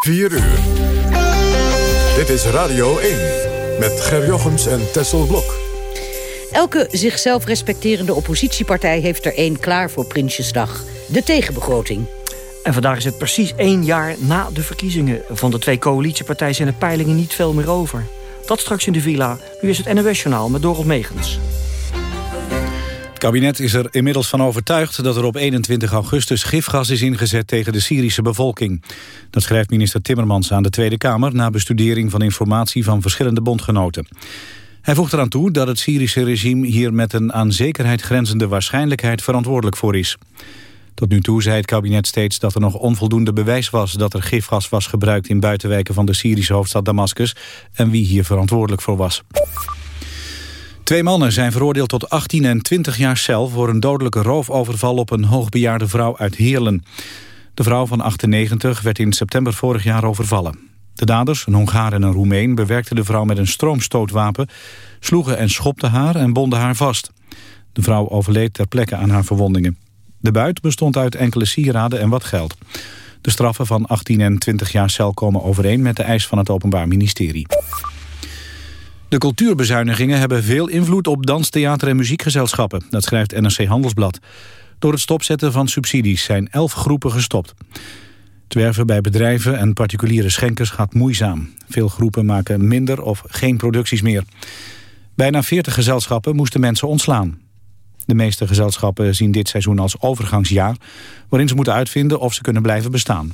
4 uur. Dit is Radio 1 met Ger Jochems en Tessel Blok. Elke zichzelf respecterende oppositiepartij heeft er één klaar voor Prinsjesdag. De tegenbegroting. En vandaag is het precies één jaar na de verkiezingen. Van de twee coalitiepartijen zijn de peilingen niet veel meer over. Dat straks in de villa. Nu is het NOS-journaal met Dorot Megens. Kabinet is er inmiddels van overtuigd dat er op 21 augustus gifgas is ingezet tegen de Syrische bevolking. Dat schrijft minister Timmermans aan de Tweede Kamer na bestudering van informatie van verschillende bondgenoten. Hij voegt eraan toe dat het Syrische regime hier met een aan zekerheid grenzende waarschijnlijkheid verantwoordelijk voor is. Tot nu toe zei het kabinet steeds dat er nog onvoldoende bewijs was dat er gifgas was gebruikt in buitenwijken van de Syrische hoofdstad Damascus en wie hier verantwoordelijk voor was. Twee mannen zijn veroordeeld tot 18 en 20 jaar cel voor een dodelijke roofoverval op een hoogbejaarde vrouw uit Heerlen. De vrouw van 98 werd in september vorig jaar overvallen. De daders, een Hongaar en een Roemeen, bewerkten de vrouw met een stroomstootwapen, sloegen en schopten haar en bonden haar vast. De vrouw overleed ter plekke aan haar verwondingen. De buit bestond uit enkele sieraden en wat geld. De straffen van 18 en 20 jaar cel komen overeen met de eis van het Openbaar Ministerie. De cultuurbezuinigingen hebben veel invloed op dans, theater en muziekgezelschappen. Dat schrijft NRC Handelsblad. Door het stopzetten van subsidies zijn elf groepen gestopt. Het werven bij bedrijven en particuliere schenkers gaat moeizaam. Veel groepen maken minder of geen producties meer. Bijna 40 gezelschappen moesten mensen ontslaan. De meeste gezelschappen zien dit seizoen als overgangsjaar... waarin ze moeten uitvinden of ze kunnen blijven bestaan.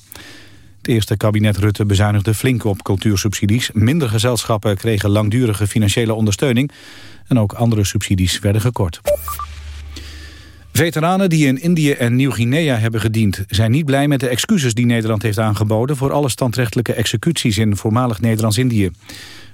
Het eerste kabinet Rutte bezuinigde flink op cultuursubsidies. Minder gezelschappen kregen langdurige financiële ondersteuning... en ook andere subsidies werden gekort. Veteranen die in Indië en Nieuw-Guinea hebben gediend... zijn niet blij met de excuses die Nederland heeft aangeboden... voor alle standrechtelijke executies in voormalig Nederlands-Indië.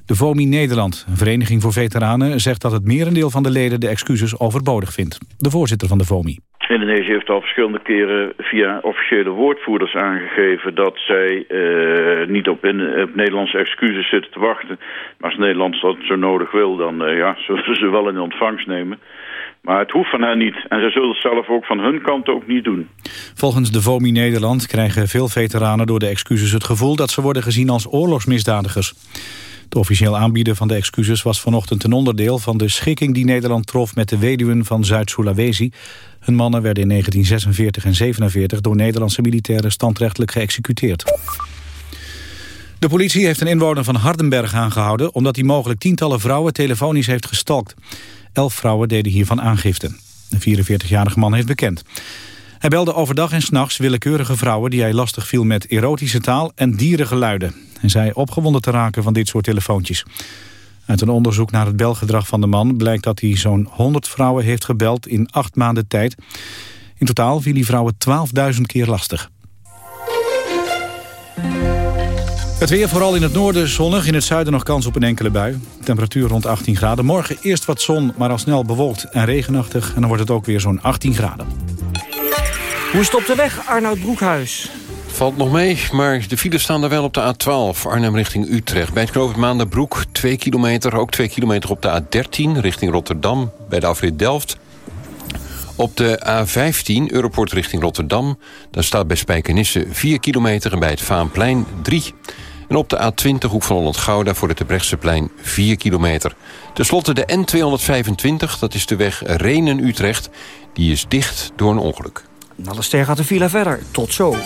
De VOMI Nederland, een vereniging voor veteranen... zegt dat het merendeel van de leden de excuses overbodig vindt. De voorzitter van de VOMI. Indonesië heeft al verschillende keren via officiële woordvoerders aangegeven... dat zij uh, niet op, in, Nederlandse excuses zitten te wachten. Maar als Nederland dat zo nodig wil, dan uh, ja, zullen ze wel in ontvangst nemen. Maar het hoeft van hen niet. En ze zullen het zelf ook van hun kant ook niet doen. Volgens de VOMI Nederland krijgen veel veteranen door de excuses het gevoel... dat ze worden gezien als oorlogsmisdadigers. Het officieel aanbieden van de excuses was vanochtend een onderdeel van de schikking die Nederland trof met de weduwen van Zuid-Sulawesi. Hun mannen werden in 1946 en 47 door Nederlandse militairen standrechtelijk geëxecuteerd. De politie heeft een inwoner van Hardenberg aangehouden omdat hij mogelijk tientallen vrouwen telefonisch heeft gestalkt. Elf vrouwen deden hiervan aangifte. De 44-jarige man heeft bekend. Hij belde overdag en s'nachts willekeurige vrouwen die hij lastig viel met erotische taal en dierengeluiden. En zei opgewonden te raken van dit soort telefoontjes. Uit een onderzoek naar het belgedrag van de man blijkt dat hij zo'n 100 vrouwen heeft gebeld in acht maanden tijd. In totaal viel die vrouwen 12.000 keer lastig. Het weer vooral in het noorden zonnig, in het zuiden nog kans op een enkele bui. Temperatuur rond 18 graden. Morgen eerst wat zon, maar al snel bewolkt en regenachtig. En dan wordt het ook weer zo'n 18 graden. Hoe stopt de weg, Arnoud Broekhuis? Valt nog mee, maar de files staan er wel op de A12, Arnhem richting Utrecht. Bij het knooppunt Maandenbroek 2 kilometer, ook 2 kilometer op de A13 richting Rotterdam... bij de afrit Delft. Op de A15, Europort richting Rotterdam... daar staat bij Spijkenisse 4 kilometer en bij het Vaanplein 3. En op de A20, Hoek van Holland-Gouda voor het Debrechtseplein 4 kilometer. Ten slotte de N225, dat is de weg Renen-Utrecht. Die is dicht door een ongeluk. Ster gaat de villa verder. Tot zo.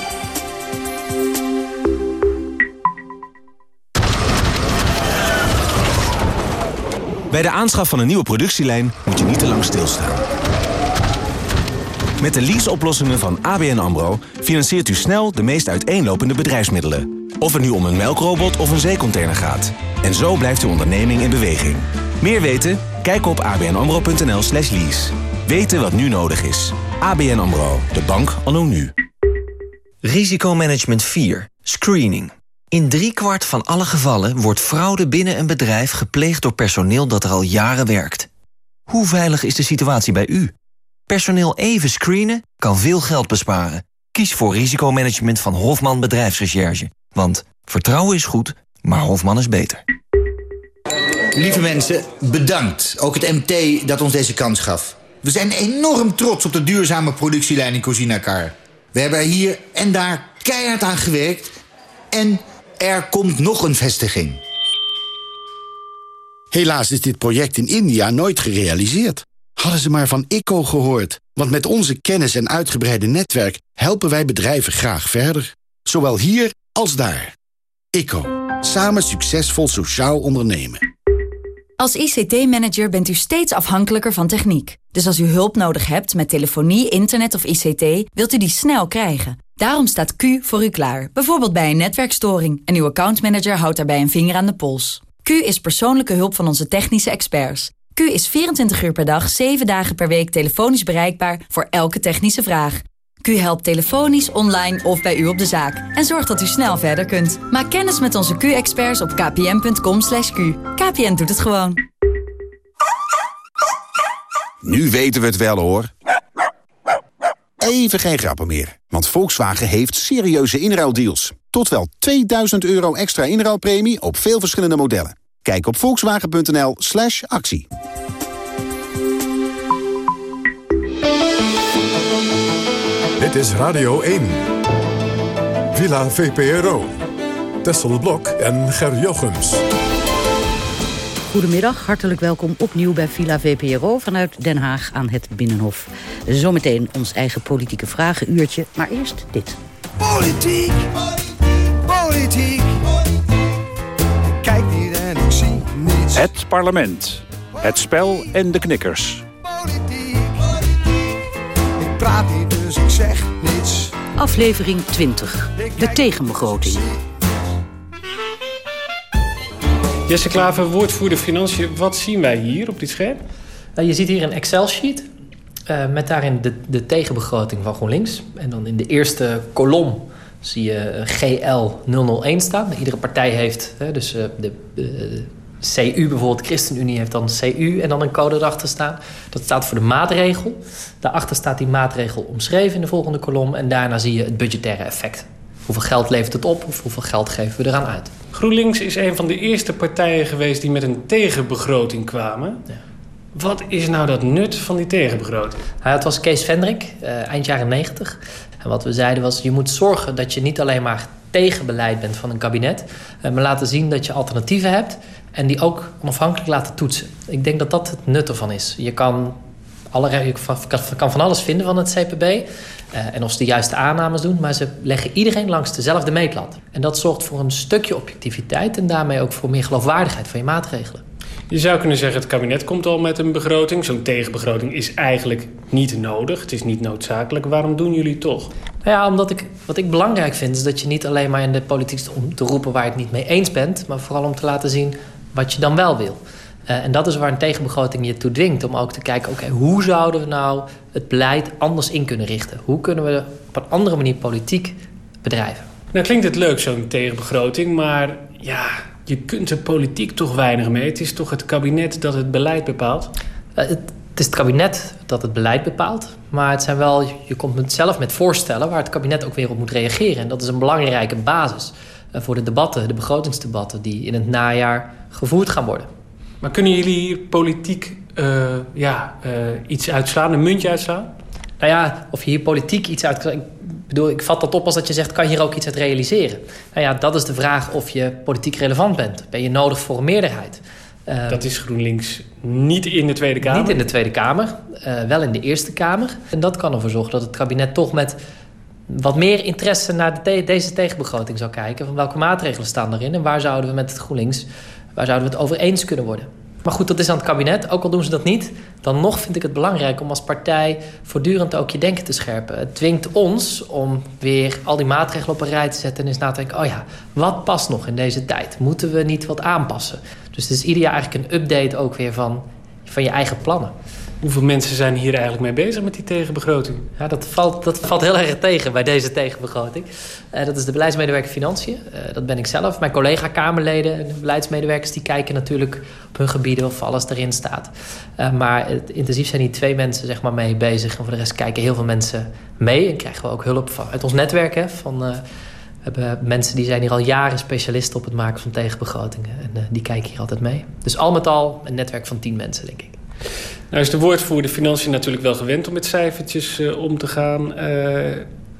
Bij de aanschaf van een nieuwe productielijn moet je niet te lang stilstaan. Met de leaseoplossingen van ABN AMRO financiert u snel de meest uiteenlopende bedrijfsmiddelen. Of het nu om een melkrobot of een zeecontainer gaat. En zo blijft uw onderneming in beweging. Meer weten? Kijk op abnamro.nl slash lease. Weten wat nu nodig is. ABN AMRO, de bank anno nu. Risicomanagement 4. Screening. In driekwart van alle gevallen wordt fraude binnen een bedrijf gepleegd door personeel dat er al jaren werkt. Hoe veilig is de situatie bij u? Personeel even screenen kan veel geld besparen. Kies voor risicomanagement van Hofman Bedrijfsrecherche. Want vertrouwen is goed, maar Hofman is beter. Lieve mensen, bedankt. Ook het MT dat ons deze kans gaf. We zijn enorm trots op de duurzame productielijn in Cozinacar. We hebben er hier en daar keihard aan gewerkt... en Er komt nog een vestiging. Helaas is dit project in India nooit gerealiseerd. Hadden ze maar van ICO gehoord. Want met onze kennis en uitgebreide netwerk... helpen wij bedrijven graag verder. Zowel hier als daar. ICO. Samen succesvol sociaal ondernemen. Als ICT-manager bent u steeds afhankelijker van techniek. Dus als u hulp nodig hebt met telefonie, internet of ICT... wilt u die snel krijgen. Daarom staat Q voor u klaar. Bijvoorbeeld bij een netwerkstoring. En uw accountmanager houdt daarbij een vinger aan de pols. Q is persoonlijke hulp van onze technische experts. Q is 24 uur per dag, 7 dagen per week telefonisch bereikbaar voor elke technische vraag. Q helpt telefonisch, online of bij u op de zaak. En zorgt dat u snel verder kunt. Maak kennis met onze Q-experts op kpn.com. /q. KPN doet het gewoon. Nu weten we het wel hoor. Even geen grappen meer, want Volkswagen heeft serieuze inruildeals. Tot wel 2000 euro extra inruilpremie op veel verschillende modellen. Kijk op volkswagen.nl slash actie. Dit is Radio 1. Villa VPRO. Tessel Blok en Ger Jochems. Goedemiddag, hartelijk welkom opnieuw bij Villa VPRO vanuit Den Haag aan het Binnenhof. Zometeen ons eigen politieke vragenuurtje, maar eerst dit. Politiek, politiek. Kijk niet en ik zie niets. Het parlement, het spel en de knikkers. Ik praat niet, dus ik zeg niets. Aflevering 20, de tegenbegroting. Jesse Klaver, woordvoerder Financiën. Wat zien wij hier op dit scherm? Nou, je ziet hier een Excel-sheet uh, met daarin de, de tegenbegroting van GroenLinks. En dan in de eerste kolom zie je GL 001 staan. Iedere partij heeft, hè, dus de, de CU bijvoorbeeld, ChristenUnie heeft dan CU en dan een code erachter staan. Dat staat voor de maatregel. Daarachter staat die maatregel omschreven in de volgende kolom. En daarna zie je het budgettaire effect. Hoeveel geld levert het op of hoeveel geld geven we eraan uit? GroenLinks is een van de eerste partijen geweest die met een tegenbegroting kwamen. Ja. Wat is nou dat nut van die tegenbegroting? Ja, het was Kees Vendrik, uh, eind jaren 90. En wat we zeiden was, je moet zorgen dat je niet alleen maar tegenbeleid bent van een kabinet... Uh, maar laten zien dat je alternatieven hebt... en die ook onafhankelijk laten toetsen. Ik denk dat dat het nut ervan is. Je kan, alle, je kan van alles vinden van het CPB... Uh, en of ze de juiste aannames doen, maar ze leggen iedereen langs dezelfde meetlat. En dat zorgt voor een stukje objectiviteit en daarmee ook voor meer geloofwaardigheid van je maatregelen. Je zou kunnen zeggen, het kabinet komt al met een begroting. Zo'n tegenbegroting is eigenlijk niet nodig. Het is niet noodzakelijk. Waarom doen jullie toch? Nou ja, omdat ik, wat ik belangrijk vind... is dat je niet alleen maar in de politiek om te roepen waar je het niet mee eens bent... maar vooral om te laten zien wat je dan wel wil. Uh, en dat is waar een tegenbegroting je toe dwingt. Om ook te kijken, oké, okay, hoe zouden we nou het beleid anders in kunnen richten? Hoe kunnen we op een andere manier politiek bedrijven? Nou klinkt het leuk, zo'n tegenbegroting. Maar ja, je kunt er politiek toch weinig mee. Het is toch het kabinet dat het beleid bepaalt? Uh, het, het, is het kabinet dat het beleid bepaalt. Maar het zijn wel, je komt zelf met voorstellen waar het kabinet ook weer op moet reageren. En dat is een belangrijke basis uh, voor de debatten, de begrotingsdebatten... die in het najaar gevoerd gaan worden. Maar kunnen jullie hier politiek uh, ja, uh, iets uitslaan, een muntje uitslaan? Nou ja, of je hier politiek iets uit... Ik bedoel, ik vat dat op als dat je zegt, kan je hier ook iets uit realiseren? Nou ja, dat is de vraag of je politiek relevant bent. Ben je nodig voor een meerderheid? Uh, dat is GroenLinks niet in de Tweede Kamer? Niet in de Tweede Kamer, wel in de Eerste Kamer. En dat kan ervoor zorgen dat het kabinet toch met wat meer interesse naar de te deze tegenbegroting zou kijken. Van welke maatregelen staan erin en waar zouden we met het GroenLinks Waar zouden we het over eens kunnen worden? Maar goed, dat is aan het kabinet. Ook al doen ze dat niet, dan nog vind ik het belangrijk om als partij voortdurend ook je denken te scherpen. Het dwingt ons om weer al die maatregelen op een rij te zetten en eens na te denken: oh ja, wat past nog in deze tijd? Moeten we niet wat aanpassen? Dus het is ieder jaar eigenlijk een update ook weer van, van je eigen plannen. Hoeveel mensen zijn hier eigenlijk mee bezig met die tegenbegroting? Ja, dat valt, dat valt heel erg tegen bij deze tegenbegroting. Uh, dat is de beleidsmedewerker Financiën. Uh, dat ben ik zelf. Mijn collega-Kamerleden en de beleidsmedewerkers... die kijken natuurlijk op hun gebieden of alles erin staat. Uh, maar het, intensief zijn hier twee mensen zeg maar, mee bezig. En voor de rest kijken heel veel mensen mee. En krijgen we ook hulp van, uit ons netwerk. Hè, van, hebben mensen die zijn hier al jaren specialisten op het maken van tegenbegrotingen. En die kijken hier altijd mee. Dus al met al een netwerk van tien mensen, denk ik. Nou is de woordvoerder Financiën natuurlijk wel gewend om met cijfertjes uh, om te gaan. Uh,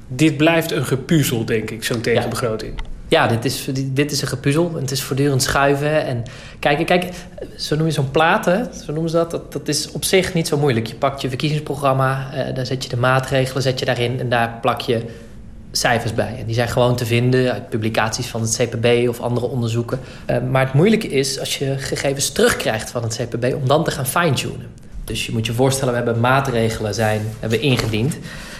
dit blijft een gepuzzel, denk ik, zo'n tegenbegroting. Ja. Ja, dit is, dit is een gepuzzel. Het is voortdurend schuiven. En kijk, kijk zo noem je zo'n platen, zo noemen ze dat, dat. Dat is op zich niet zo moeilijk. Je pakt je verkiezingsprogramma, daar zet je de maatregelen zet je daarin... en daar plak je cijfers bij. En die zijn gewoon te vinden uit publicaties van het CPB of andere onderzoeken. Uh, maar het moeilijke is als je gegevens terugkrijgt van het CPB... om dan te gaan fine-tunen. Dus je moet je voorstellen, we hebben maatregelen zijn, hebben ingediend...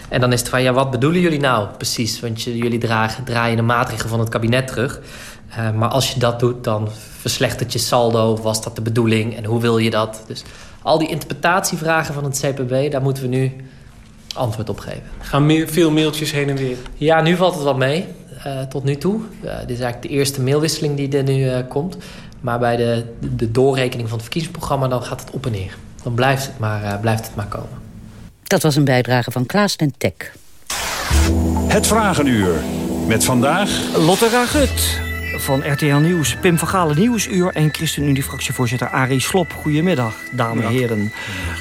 En dan is het van, ja, wat bedoelen jullie nou precies? Want jullie dragen, draaien de maatregelen van het kabinet terug. Uh, maar als je dat doet, dan verslechtert je saldo. Was dat de bedoeling? En hoe wil je dat? Dus al die interpretatievragen van het CPB, daar moeten we nu antwoord op geven. Gaan veel mailtjes heen en weer? Ja, nu valt het wat mee. Uh, tot nu toe. Uh, dit is eigenlijk de eerste mailwisseling die er nu komt. Maar bij de, de doorrekening van het verkiezingsprogramma... dan gaat het op en neer. Dan blijft het maar, blijft het maar komen. Dat was een bijdrage van Klaas den Tek. Het Vragenuur. Met vandaag... Lotte Ragut van RTL Nieuws, Pim van Galen Nieuwsuur... en ChristenUnie-fractievoorzitter Arie Slop. Goedemiddag, dames en heren.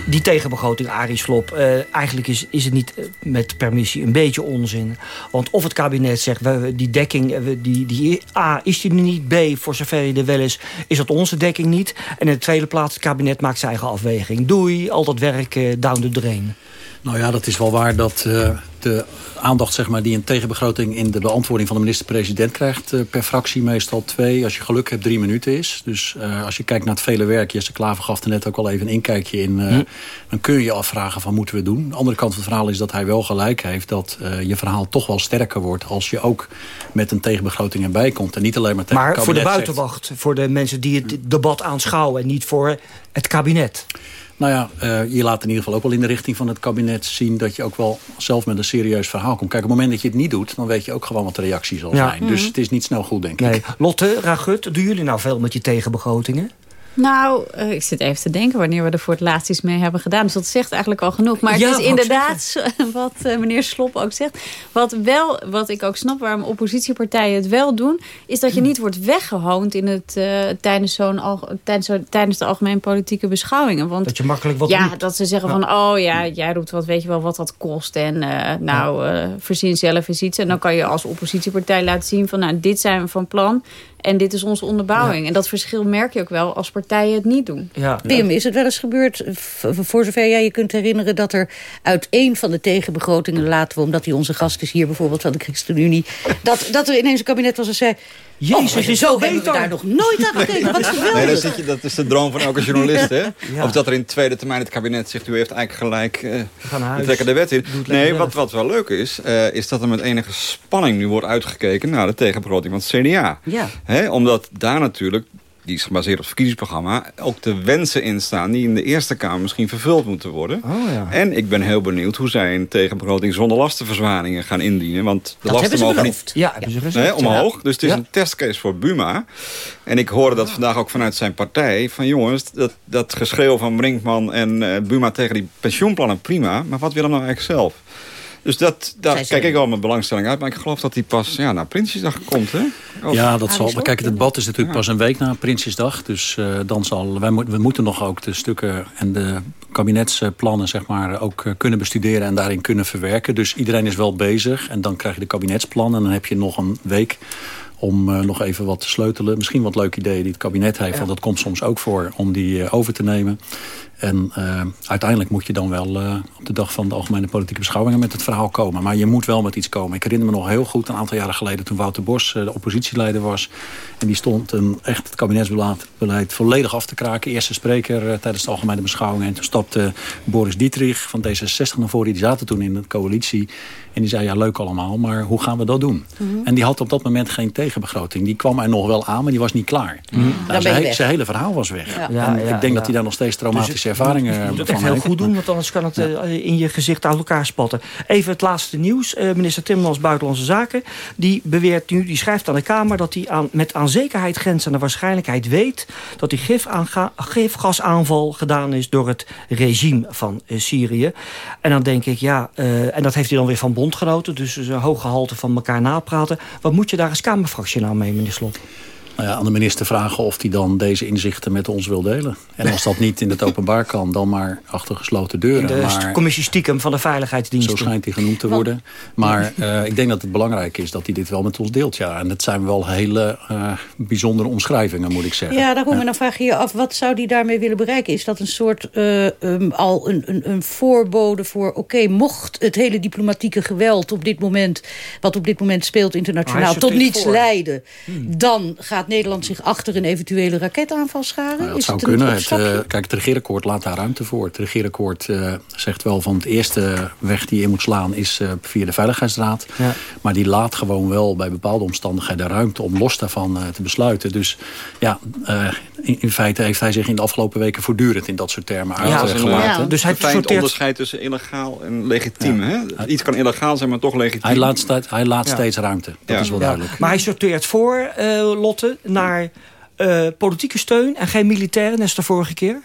Die tegenbegroting, Arie Slop, uh, eigenlijk is, is het niet uh, met permissie een beetje onzin. Want of het kabinet zegt, we, die dekking, we, die, die, A, is die niet? B, voor zover je er wel is, is dat onze dekking niet? En in de tweede plaats, het kabinet maakt zijn eigen afweging. Doei, al dat werk uh, down the drain. Nou ja, dat is wel waar dat de aandacht zeg maar, die een tegenbegroting... in de beantwoording van de minister-president krijgt... Uh, per fractie meestal twee, als je geluk hebt, drie minuten is. Dus uh, als je kijkt naar het vele werk... Jesse Klaver gaf er net ook al even een inkijkje in... Hm. dan kun je je afvragen van moeten we doen. De andere kant van het verhaal is dat hij wel gelijk heeft... dat je verhaal toch wel sterker wordt... als je ook met een tegenbegroting erbij komt. En niet alleen maar tegen Maar voor de buitenwacht, zegt. voor de mensen die het debat aanschouwen... en niet voor het kabinet... Nou ja, uh, je laat in ieder geval ook wel in de richting van het kabinet zien... dat je ook wel zelf met een serieus verhaal komt. Kijk, op het moment dat je het niet doet... dan weet je ook gewoon wat de reactie zal ja. zijn. Dus mm -hmm. het is niet snel goed, denk nee. ik. Lotte, Ragut, doen jullie nou veel met je tegenbegrotingen? Nou, uh, ik zit even te denken wanneer we er voor het laatst iets mee hebben gedaan. Dus dat zegt eigenlijk al genoeg. Maar ja, het is inderdaad wat uh, meneer Slop ook zegt. Wat, wel, wat ik ook snap waarom oppositiepartijen het wel doen... is dat je niet wordt weggehoond in het, uh, tijdens, zo'n tijdens, tijdens de algemene politieke beschouwingen. Want, dat je makkelijk wat Ja, doet. dat ze zeggen ja. van... oh ja, jij roept wat, weet je wel wat dat kost. En nou, verzin zelf eens iets. En dan kan je als oppositiepartij laten zien van... nou, dit zijn we van plan... En dit is onze onderbouwing. Ja. En dat verschil merk je ook wel als partijen het niet doen. Ja. Pim, is het wel eens gebeurd, voor zover jij je kunt herinneren... dat er uit één van de tegenbegrotingen laten we... omdat hij onze gast is hier bijvoorbeeld van de ChristenUnie... dat, dat er ineens een kabinet was en zei... Jezus, oh, zo hebben we daar nog nooit aan gekeken. Wat geweldig. Nee, dat, zit je, dat is de droom van elke journalist, hè? Ja. Of dat er in tweede termijn het kabinet zegt... u heeft eigenlijk gelijk, uh, we trekken de wet in. Nee, wat, wat wel leuk is... Uh, is dat er met enige spanning nu wordt uitgekeken... naar de tegenbegroting van het CDA. Ja. Hè? Omdat daar natuurlijk die is gebaseerd op het verkiezingsprogramma... ook de wensen in staan die in de Eerste Kamer misschien vervuld moeten worden. Oh, ja. En ik ben heel benieuwd hoe zij een tegenbegroting zonder lastenverzwaringen gaan indienen. Want de dat lasten mogen niet ja, hebben ze gezegd. Nee, omhoog. Dus het is ja. een testcase voor Buma. En ik hoorde dat vandaag ook vanuit zijn partij. Van jongens, dat, dat geschreeuw van Brinkman en uh, Buma tegen die pensioenplannen prima. Maar wat wil hem nou eigenlijk zelf? Dus dat, daar kijk ik al met belangstelling uit. Maar ik geloof dat die pas ja, naar Prinsjesdag komt. Hè? Of... Ja, dat zal. Maar kijk, het debat is natuurlijk ja. pas een week na Prinsjesdag. Dus uh, dan zal. Wij mo we moeten nog ook de stukken en de kabinetsplannen zeg maar, ook uh, kunnen bestuderen en daarin kunnen verwerken. Dus iedereen is wel bezig. En dan krijg je de kabinetsplannen. En dan heb je nog een week om uh, nog even wat te sleutelen. Misschien wat leuke ideeën die het kabinet heeft. Ja. Want dat komt soms ook voor om die uh, over te nemen. En uh, uiteindelijk moet je dan wel uh, op de dag van de algemene politieke beschouwingen met het verhaal komen. Maar je moet wel met iets komen. Ik herinner me nog heel goed een aantal jaren geleden toen Wouter Bos uh, de oppositieleider was. En die stond een, echt het kabinetsbeleid volledig af te kraken. Eerste spreker tijdens de algemene beschouwingen. En toen stapte Boris Dietrich van D66 naar voren. Die zaten toen in de coalitie. En die zei, ja leuk allemaal, maar hoe gaan we dat doen? Mm -hmm. En die had op dat moment geen tegenbegroting. Die kwam er nog wel aan, maar die was niet klaar. Mm -hmm. nou, zijn, zijn hele verhaal was weg. Ja. Ja, en ja, ik denk dat hij daar nog steeds traumatische ervaringen je moet het echt heel goed doen, want anders kan het ja. in je gezicht uit elkaar spatten. Even het laatste nieuws. Uh, minister Timmermans Buitenlandse Zaken, die beweert nu, die schrijft aan de Kamer dat hij aan, met aan zekerheid grenzende waarschijnlijkheid weet dat die gifgasaanval gedaan is door het regime van uh, Syrië. En dan denk ik, ja, uh, en dat heeft hij dan weer van bondgenoten, dus een hoog gehalte van elkaar napraten. Wat moet je daar als Kamerfractie nou mee, meneer Slot? Nou ja, aan de minister vragen of hij dan deze inzichten met ons wil delen. En als dat niet in het openbaar kan, dan maar achter gesloten deuren. In de maar, commissie stiekem van de Veiligheidsdienst. Zo schijnt hij genoemd te worden. Maar uh, ik denk dat het belangrijk is dat hij dit wel met ons deelt. Ja. En dat zijn wel hele uh, bijzondere omschrijvingen, moet ik zeggen. Ja, daarom. En dan vraag je je af, wat zou hij daarmee willen bereiken? Is dat een soort uh, um, al een, een, een, voorbode voor... oké, okay, mocht het hele diplomatieke geweld op dit moment... wat op dit moment speelt internationaal, tot niets voor. leiden... Hmm. dan gaat Nederland zich achter een eventuele raketaanval scharen? Nou, dat is zou het kunnen. Het, uh, kijk, het regeerakkoord laat daar ruimte voor. Het regeerakkoord uh, zegt wel van het eerste weg die je in moet slaan... is uh, via de Veiligheidsraad. Ja. Maar die laat gewoon wel bij bepaalde omstandigheden ruimte... om los daarvan te besluiten. Dus ja, in, in, feite heeft hij zich in de afgelopen weken... voortdurend in dat soort termen ja, uitgelaten. Ja. Dus hij sorteert... onderscheid tussen illegaal en legitiem. Hè? Iets kan illegaal zijn, maar toch legitiem. Hij laat, hij laat steeds ruimte. Dat is wel duidelijk. Maar hij sorteert voor, Lotte, naar uh, politieke steun en geen militaire, net als de vorige keer?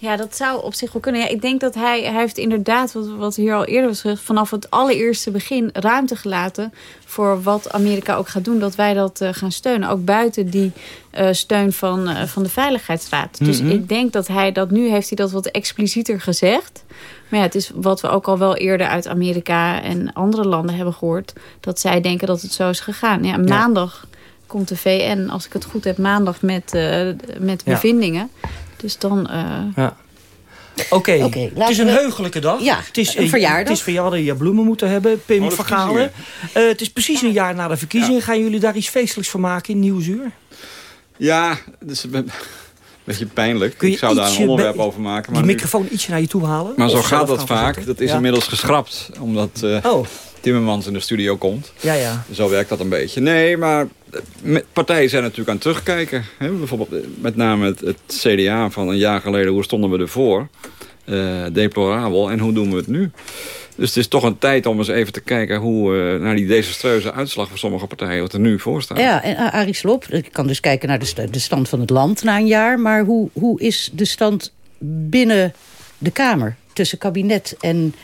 Ja, dat zou op zich wel kunnen. Ja, ik denk dat hij, hij heeft inderdaad, wat, wat hier al eerder was gezegd... vanaf het allereerste begin ruimte gelaten voor wat Amerika ook gaat doen... dat wij dat uh, gaan steunen. Ook buiten die uh, steun van, uh, van de Veiligheidsraad. Mm -hmm. Dus ik denk dat hij dat nu heeft hij dat wat explicieter gezegd. Maar ja, het is wat we ook al wel eerder uit Amerika en andere landen hebben gehoord... dat zij denken dat het zo is gegaan. Ja, maandag... Ja komt de VN, als ik het goed heb, maandag met, uh, met bevindingen. Ja. Dus dan... Uh... Ja. Oké, okay. okay, het is een we... heugelijke dag. Ja, het is een verjaardag. Het is verjaardag, je bloemen moeten hebben, Pim oh, Vergalen. Uh, het is precies een jaar na de verkiezingen. Ja. Gaan jullie daar iets feestelijks van maken in Nieuwsuur? Ja, dus een beetje pijnlijk. Ik zou daar een onderwerp over maken. Maar die microfoon ietsje naar je toe halen? Maar zo gaat dat vaak. Dat is ja. inmiddels geschrapt. Omdat uh, oh. Timmermans in de studio komt. Ja, ja. Zo werkt dat een beetje. Nee, maar partijen zijn natuurlijk aan het terugkijken. Hè? Bijvoorbeeld met name het, CDA van een jaar geleden. Hoe stonden we ervoor? Uh, deplorabel. En hoe doen we het nu? Dus het is toch een tijd om eens even te kijken... hoe uh, naar die desastreuze uitslag van sommige partijen... wat er nu voor staat. Ja, en Arie Slob, ik kan dus kijken naar de, de stand van het land na een jaar. Maar hoe, hoe is de stand binnen de Kamer? Tussen kabinet en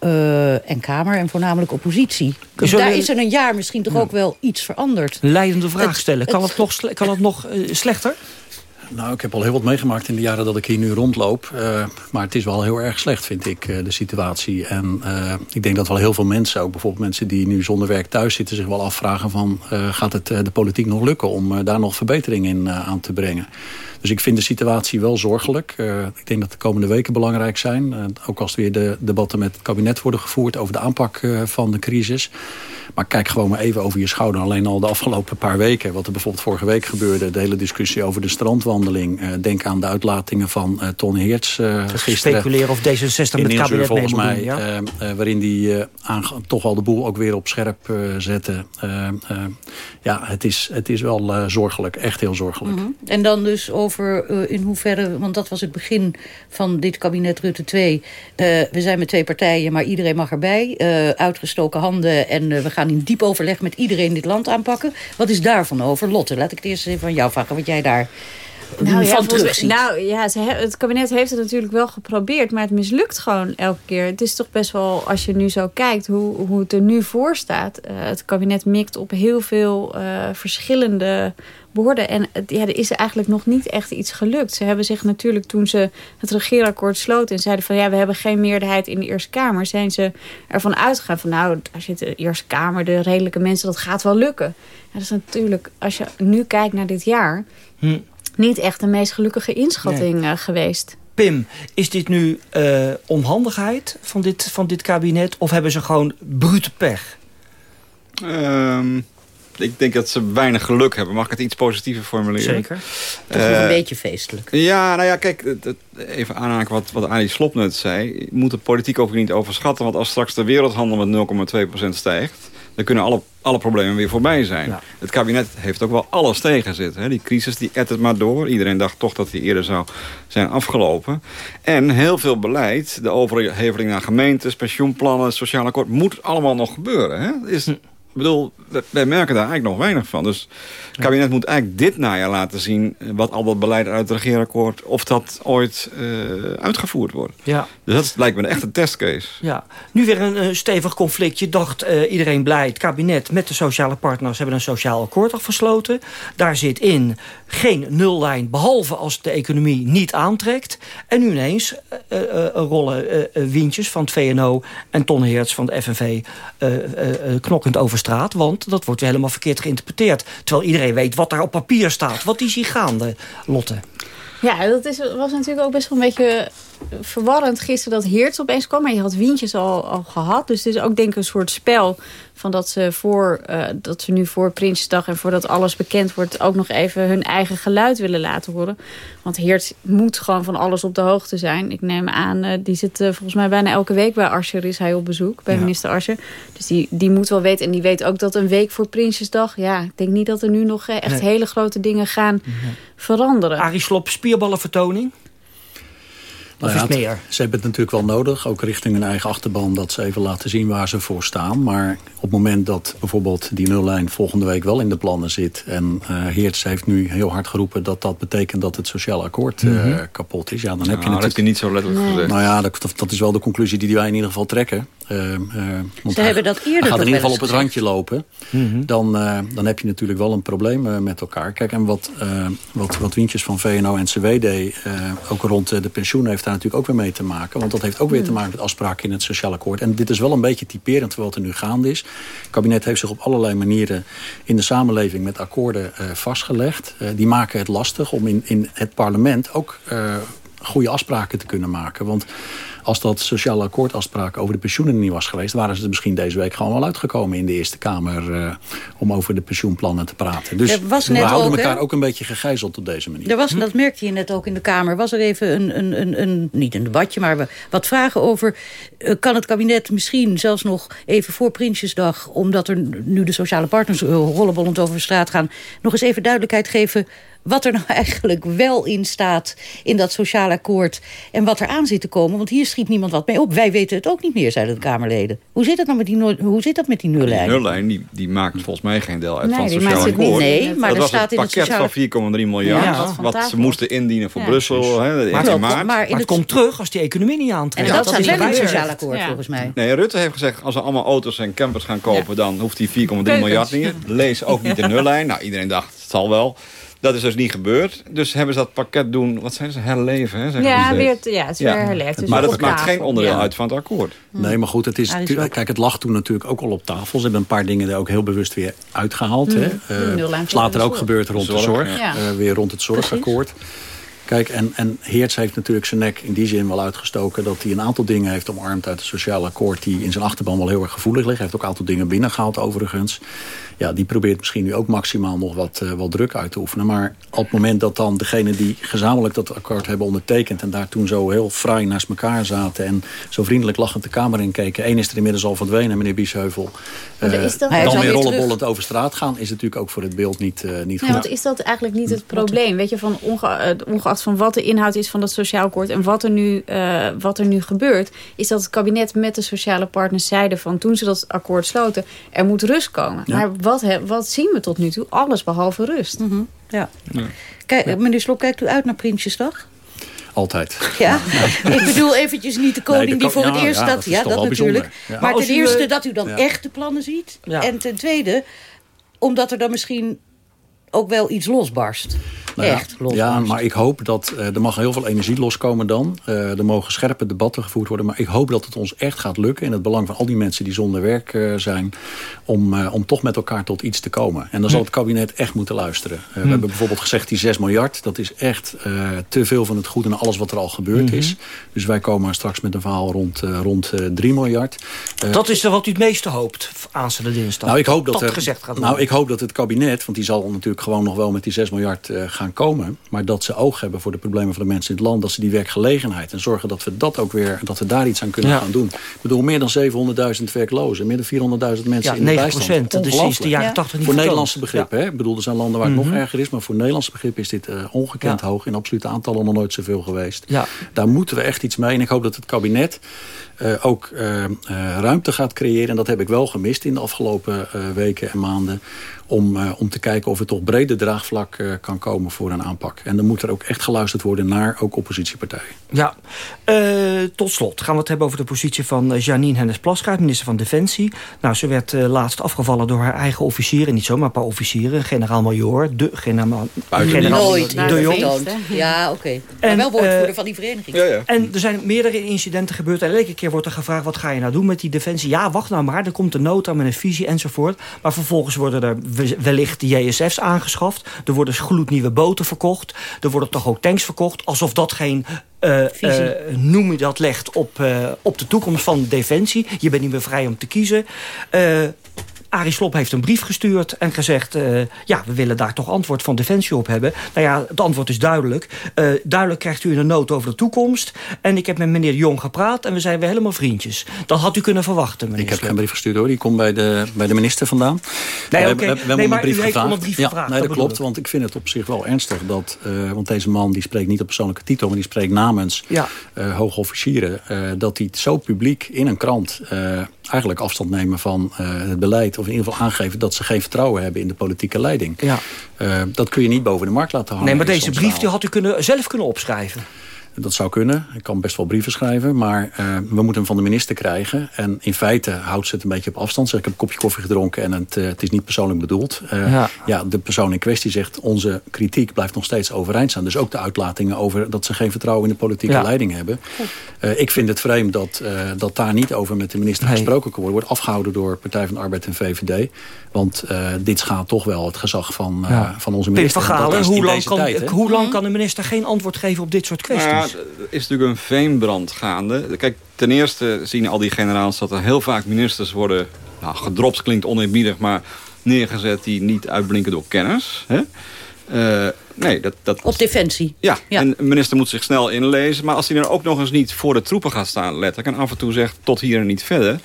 uh, en Kamer en voornamelijk oppositie. Dus daar is er een jaar misschien toch ook wel iets veranderd. Leidende vraag stellen. Kan het, het nog, kan het nog uh, slechter? Nou, ik heb al heel wat meegemaakt in de jaren dat ik hier nu rondloop. Uh, maar het is wel heel erg slecht, vind ik, uh, de situatie. En uh, ik denk dat wel heel veel mensen, ook bijvoorbeeld mensen die nu zonder werk thuis zitten... zich wel afvragen van, gaat het de politiek nog lukken om daar nog verbetering in aan te brengen? Dus ik vind de situatie wel zorgelijk. Ik denk dat de komende weken belangrijk zijn. Ook als weer de debatten met het kabinet worden gevoerd... over de aanpak van de crisis. Maar kijk gewoon maar even over je schouder. Alleen al de afgelopen paar weken. Wat er bijvoorbeeld vorige week gebeurde. De hele discussie over de strandwandeling. Denk aan de uitlatingen van Ton Heerts gisteren. Speculeren of D66 met het kabinet volgens mij. Ja? waarin die toch al de boel ook weer op scherp zette. ja, het is, het is wel zorgelijk. Echt heel zorgelijk. Mm -hmm. En dan dus over uh, in hoeverre... want dat was het begin van dit kabinet Rutte 2. Uh, we zijn met twee partijen, maar iedereen mag erbij. Uh, uitgestoken handen en we gaan in diep overleg met iedereen dit land aanpakken. Wat is daarvan over? Lotte, laat ik het eerst even van jou vragen wat jij daar... Nou ja, nou ja, ze het kabinet heeft het natuurlijk wel geprobeerd, maar het mislukt gewoon elke keer. Het is toch best wel, als je nu zo kijkt hoe, hoe het er nu voor staat. Uh, het kabinet mikt op heel veel uh, verschillende borden. En ja, er is eigenlijk nog niet echt iets gelukt. Ze hebben zich natuurlijk toen ze het regeerakkoord sloten... en zeiden van ja, we hebben geen meerderheid in de Eerste Kamer... zijn ze ervan uitgegaan van nou, daar zit de Eerste Kamer... de redelijke mensen, dat gaat wel lukken. Ja, dat is natuurlijk, als je nu kijkt naar dit jaar... Hm. Niet echt de meest gelukkige inschatting nee. uh, geweest. Pim, is dit nu uh, onhandigheid van dit, van dit kabinet... of hebben ze gewoon brute pech? Um, ik denk dat ze weinig geluk hebben. Mag ik het iets positiever formuleren? Zeker. Toch uh, een beetje feestelijk. Ja, nou ja, kijk, even aanhaken wat, wat Ali Slop net zei. Je moet de politiek ook niet overschatten. Want als straks de wereldhandel met 0,2% stijgt... dan kunnen alle, alle problemen weer voorbij zijn. Ja. Het kabinet heeft ook wel alles tegen zitten. Hè. Die crisis die het maar door. Iedereen dacht toch dat die eerder zou zijn afgelopen. En heel veel beleid, de overheveling naar gemeentes... pensioenplannen, sociaal akkoord... moet allemaal nog gebeuren. Hè. Is, Ik bedoel, wij merken daar eigenlijk nog weinig van. Dus het kabinet moet eigenlijk dit najaar laten zien... eh, wat al dat beleid uit het regeerakkoord... of dat ooit uh, uitgevoerd wordt. Ja. Dus dat lijkt me een echte testcase. Ja. Nu weer een uh, stevig conflictje. Dacht uh, iedereen blij. Het kabinet met de sociale partners hebben een sociaal akkoord afgesloten. Daar zit in geen nullijn... behalve als de economie niet aantrekt. En nu ineens rollen Wientjes van het VNO... en Ton Heerts van de FNV knokkend over straat. Want dat wordt helemaal verkeerd geïnterpreteerd. Terwijl iedereen weet wat daar op papier staat. Wat is hier gaande, Lotte? Ja, dat is, was natuurlijk ook best wel een beetje verwarrend gisteren dat Heerts opeens kwam. Maar je had Wientjes al, al gehad. Dus het is ook denk ik een soort spel van dat ze, voor, uh, dat ze nu voor Prinsjesdag... en voordat alles bekend wordt ook nog even hun eigen geluid willen laten horen. Want Heerts moet gewoon van alles op de hoogte zijn. Ik neem aan, uh, die zit uh, volgens mij bijna elke week bij Asscher is hij op bezoek. Bij ja. minister Asscher. Dus die, die moet wel weten. En die weet ook dat een week voor Prinsjesdag... ja, ik denk niet dat er nu nog echt nee. hele grote dingen gaan nee. veranderen. Arie Slop, spierballenvertoning? Nou ja, het, ze hebben het natuurlijk wel nodig, ook richting hun eigen achterban... dat ze even laten zien waar ze voor staan. Maar op het moment dat bijvoorbeeld die nullijn volgende week wel in de plannen zit... en uh, Heerts heeft nu heel hard geroepen dat dat betekent dat het sociaal akkoord mm -hmm. kapot is... ja, dan heb je nou, natuurlijk... dat heb je niet zo letterlijk nee. gezegd. Nou ja, dat, dat, is wel de conclusie die wij in ieder geval trekken. Uh, want ze hebben dat eerder gaat in ieder geval op het randje lopen. Mm -hmm. dan, dan heb je natuurlijk wel een probleem met elkaar. Kijk, en wat, wat, wat Wientjes van VNO en CWD ook rond de pensioen heeft daar natuurlijk ook weer mee te maken. Want dat heeft ook weer te maken met afspraken in het sociaal akkoord. En dit is wel een beetje typerend voor wat er nu gaande is. Het kabinet heeft zich op allerlei manieren in de samenleving met akkoorden uh, vastgelegd. Uh, die maken het lastig om in, in het parlement ook uh, goede afspraken te kunnen maken. Want als dat sociale akkoordafspraken over de pensioenen niet was geweest... waren ze er misschien deze week gewoon wel uitgekomen in de Eerste Kamer... Uh, om over de pensioenplannen te praten. Dus we houden ook, elkaar ook een beetje gegijzeld op deze manier. Er was, dat merkte je net ook in de Kamer. Was er even een, een, een, een niet een debatje, maar wat vragen over... Uh, kan het kabinet misschien zelfs nog even voor Prinsjesdag... omdat er nu de sociale partners uh, rollenbollend over de straat gaan... nog eens even duidelijkheid geven wat er nou eigenlijk wel in staat in dat sociaal akkoord... en wat er aan zit te komen, want hier schiet niemand wat mee op. Wij weten het ook niet meer, zeiden de Kamerleden. Hoe zit, het nou met die, hoe zit dat met die nullijn? Die nullijn die, die maakt volgens mij geen deel uit nee, van het sociaal akkoord. Niet, nee, maar dat er was staat het in het pakket sociale... van 4,3 miljard, ja, wat ze moesten indienen voor ja. Brussel. Hè, maar, in maar, maart. maar, het komt terug als die economie niet aantrekt. En dat, dat staat is wel in het gebeurd. sociaal akkoord, volgens mij. Nee, Rutte heeft gezegd, als we allemaal auto's en campers gaan kopen... dan hoeft die 4,3 miljard niet. Lees ook niet de nullijn. Nou, iedereen dacht, het zal wel. Dat is dus niet gebeurd. Dus hebben ze dat pakket doen, wat zijn ze, herleven? Hè, zeggen ja, ze weer, ja, het is weer herleefd. Dus maar dat maakt tafel. geen onderdeel ja. uit van het akkoord. Nee, maar goed, het is, kijk, het lag toen natuurlijk ook al op tafel. Ze hebben een paar dingen er ook heel bewust weer uitgehaald. Mm. Hè. Uh, is later ook gebeurd rond de zorg. De zorg ja. uh, weer rond het zorgakkoord. Kijk, en, en Heerts heeft natuurlijk zijn nek in die zin wel uitgestoken... dat hij een aantal dingen heeft omarmd uit het sociaal akkoord... die in zijn achterban wel heel erg gevoelig liggen. Hij heeft ook een aantal dingen binnengehaald overigens. Ja, die probeert misschien nu ook maximaal nog wat, uh, wat druk uit te oefenen. Maar op het moment dat dan degenen die gezamenlijk dat akkoord hebben ondertekend... en daar toen zo heel fraai naast elkaar zaten... en zo vriendelijk lachend de Kamer in keken... één is er inmiddels al verdwenen, meneer Biesheuvel... Uh, is dat dan weer rollenbollend over straat gaan... is natuurlijk ook voor het beeld niet, uh, niet goed. Want is dat eigenlijk niet het probleem? Weet je, van onge ongeacht van wat de inhoud is van dat sociaal akkoord... en wat er, nu, uh, wat er nu gebeurt... is dat het kabinet met de sociale partners zeiden van... toen ze dat akkoord sloten, er moet rust komen. Ja. Maar wat, he, wat zien we tot nu toe? Alles behalve rust. Mm -hmm. ja. ja. Kijk, ja. Meneer Slok, kijkt u uit naar Prinsjesdag? Altijd. Ja, ik bedoel eventjes niet de koning nee, de ko die voor het eerst... Ja, dat, ja, dat, dat natuurlijk. Ja. Maar ten eerste dat u dan ja. echt de plannen ziet. En ten tweede, omdat er dan misschien ook wel iets losbarst. Nou ja, Echt losbarst. Ja, maar ik hoop dat... Uh, er mag heel veel energie loskomen dan. Uh, er mogen scherpe debatten gevoerd worden. Maar ik hoop dat het ons echt gaat lukken... in het belang van al die mensen die zonder werk uh, zijn... Om, om toch met elkaar tot iets te komen. En dan zal het kabinet echt moeten luisteren. We hebben bijvoorbeeld gezegd die 6 miljard... dat is echt te veel van het goede en alles wat er al gebeurd Mhm. is. Dus wij komen straks met een verhaal rond, rond 3 miljard. dat is er wat u het meeste hoopt aanstaande dinsdag. Nou, ik hoop dat, dat er, gezegd gaat nou, ik hoop dat het kabinet... want die zal natuurlijk gewoon nog wel met die 6 miljard gaan gaan komen. Maar dat ze oog hebben voor de problemen van de mensen in het land. Dat ze die werkgelegenheid. En zorgen dat we dat ook weer. Dat we daar iets aan kunnen gaan doen. Ik bedoel, meer dan 700.000 werklozen. Meer dan 400.000 mensen Ja, in de 9%. bijstand. Dat is sinds de jaren Ongelooflijk. 80 niet Voor vertoond. Nederlandse begrippen. Hè? Ik bedoel, er zijn landen waar het Mhm. nog erger is. Maar voor Nederlandse begrippen is dit eh, ongekend hoog. In absolute aantallen nog nooit zoveel geweest. Ja. Daar moeten we echt iets mee. En ik hoop dat het kabinet eh, ook eh, eh, ruimte gaat creëren. En dat heb ik wel gemist in de afgelopen eh, weken en maanden. Om, eh, om te kijken of er toch breder draagvlak eh, kan komen voor een aanpak. En dan moet er ook echt geluisterd worden naar ook oppositiepartijen. Ja, Eh, tot slot gaan we het hebben over de positie van Janine Hennis-Plasgaard, minister van Defensie. Nou, ze werd eh, laatst afgevallen door haar eigen officieren, niet zomaar een paar officieren. Generaal-majoor, de generaal generaal Nooit de Jong. vertoond. Ja, oké. Maar En, wel woordvoerder van die vereniging. En er zijn meerdere incidenten gebeurd. En elke keer wordt er gevraagd, wat ga je nou doen met die defensie? Ja, wacht nou maar, er komt een nota met een visie enzovoort. Maar vervolgens worden er wellicht de JSF's aangeschaft. Er worden gloednieuwe boten verkocht. Er worden toch ook tanks verkocht. Alsof dat geen... eh, noem je dat legt op, eh, op de toekomst van Defensie. Je bent niet meer vrij om te kiezen. Arie Slob heeft een brief gestuurd en gezegd... eh, ja, we willen daar toch antwoord van Defensie op hebben. Nou ja, het antwoord is duidelijk. Eh, duidelijk krijgt u een noot over de toekomst. En ik heb met meneer Jong gepraat en we zijn weer helemaal vriendjes. Dat had u kunnen verwachten, meneer Ik heb Slob. geen brief gestuurd hoor. Die komt bij de, bij de minister vandaan. Nee, we, we hebben Nee, maar brief u heeft om gevraagd. een brief ja, gevraagd, Nee, dat klopt. Want ik vind het op zich wel ernstig. Dat, eh, want deze man die spreekt niet op persoonlijke titel. Maar die spreekt namens Ja. hoge officieren. dat hij zo publiek in een krant eigenlijk afstand nemen van eh, het beleid. Of in ieder geval aangeven dat ze geen vertrouwen hebben in de politieke leiding. Ja. Eh, dat kun je niet boven de markt laten hangen. Nee, maar deze brief die had u kunnen, zelf kunnen opschrijven. Dat zou kunnen. Ik kan best wel brieven schrijven. Maar eh, we moeten hem van de minister krijgen. En in feite houdt ze het een beetje op afstand. Zeg, ik heb een kopje koffie gedronken en het, eh, het is niet persoonlijk bedoeld. Eh, Ja. ja. de persoon in kwestie zegt... onze kritiek blijft nog steeds overeind staan. Dus ook de uitlatingen over dat ze geen vertrouwen in de politieke Ja. leiding hebben. Ik vind het vreemd dat, dat daar niet over met de minister Nee. gesproken kan worden. Wordt afgehouden door Partij van de Arbeid en VVD. Want eh, dit schaadt toch wel het gezag van, eh, Ja. van onze minister. Galen, hoe lang, kan, tijd, hoe lang kan de minister geen antwoord geven op dit soort kwesties? Nou ja, er is natuurlijk een veenbrand gaande. Kijk, ten eerste zien al die generaals dat er heel vaak ministers worden... Nou, gedropt klinkt oneerbiedig, maar neergezet die niet uitblinken door kennis. Hè? Eh, nee, dat, dat... Op defensie. Ja, en een minister moet zich snel inlezen. Maar als hij dan ook nog eens niet voor de troepen gaat staan letterlijk... en af en toe zegt tot hier en niet verder...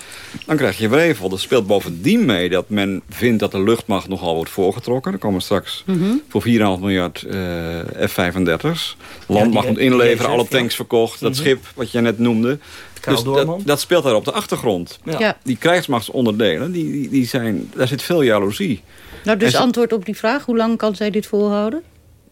dan krijg je wrevel. Er speelt bovendien mee dat men vindt dat de luchtmacht nogal wordt voorgetrokken. Er komen straks Mhm. voor 4,5 miljard eh, F-35's. Landmacht moet inleveren, alle tanks verkocht. Dat Mhm. schip wat jij net noemde. Dus Doorman. dat, dat speelt daar op de achtergrond. Ja. Ja. Die krijgsmachtsonderdelen, die, die, die zijn, daar zit veel jaloezie. Nou, dus En antwoord op die vraag. Hoe lang kan zij dit volhouden?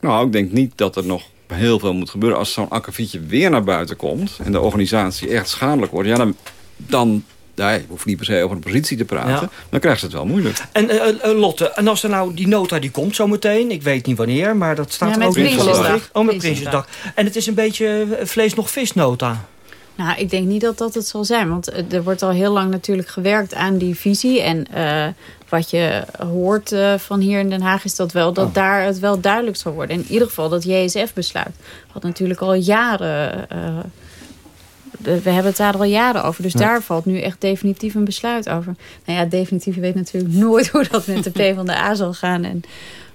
Nou, ik denk niet dat er nog heel veel moet gebeuren. Als zo'n akkefietje weer naar buiten komt... en de organisatie echt schadelijk wordt... ja, dan, dan je hoeft niet per se over een positie te praten... Ja. dan krijgt ze het wel moeilijk. En eh, eh, Lotte, en als er nou die nota die komt zometeen, ik weet niet wanneer, maar dat staat Ja, er ook in. Oh, met Prinsjesdag. En het is een beetje eh, vlees nog vis nota. Nou, ik denk niet dat dat het zal zijn. Want eh, er wordt al heel lang natuurlijk gewerkt aan die visie. En eh, wat je hoort eh, van hier in Den Haag is dat wel dat daar het wel duidelijk zal worden. In ieder geval dat JSF-besluit. Wat natuurlijk al jaren... we hebben het daar al jaren over. Dus Ja. daar valt nu echt definitief een besluit over. Nou ja, definitief je weet natuurlijk nooit hoe dat met de PvdA zal gaan. En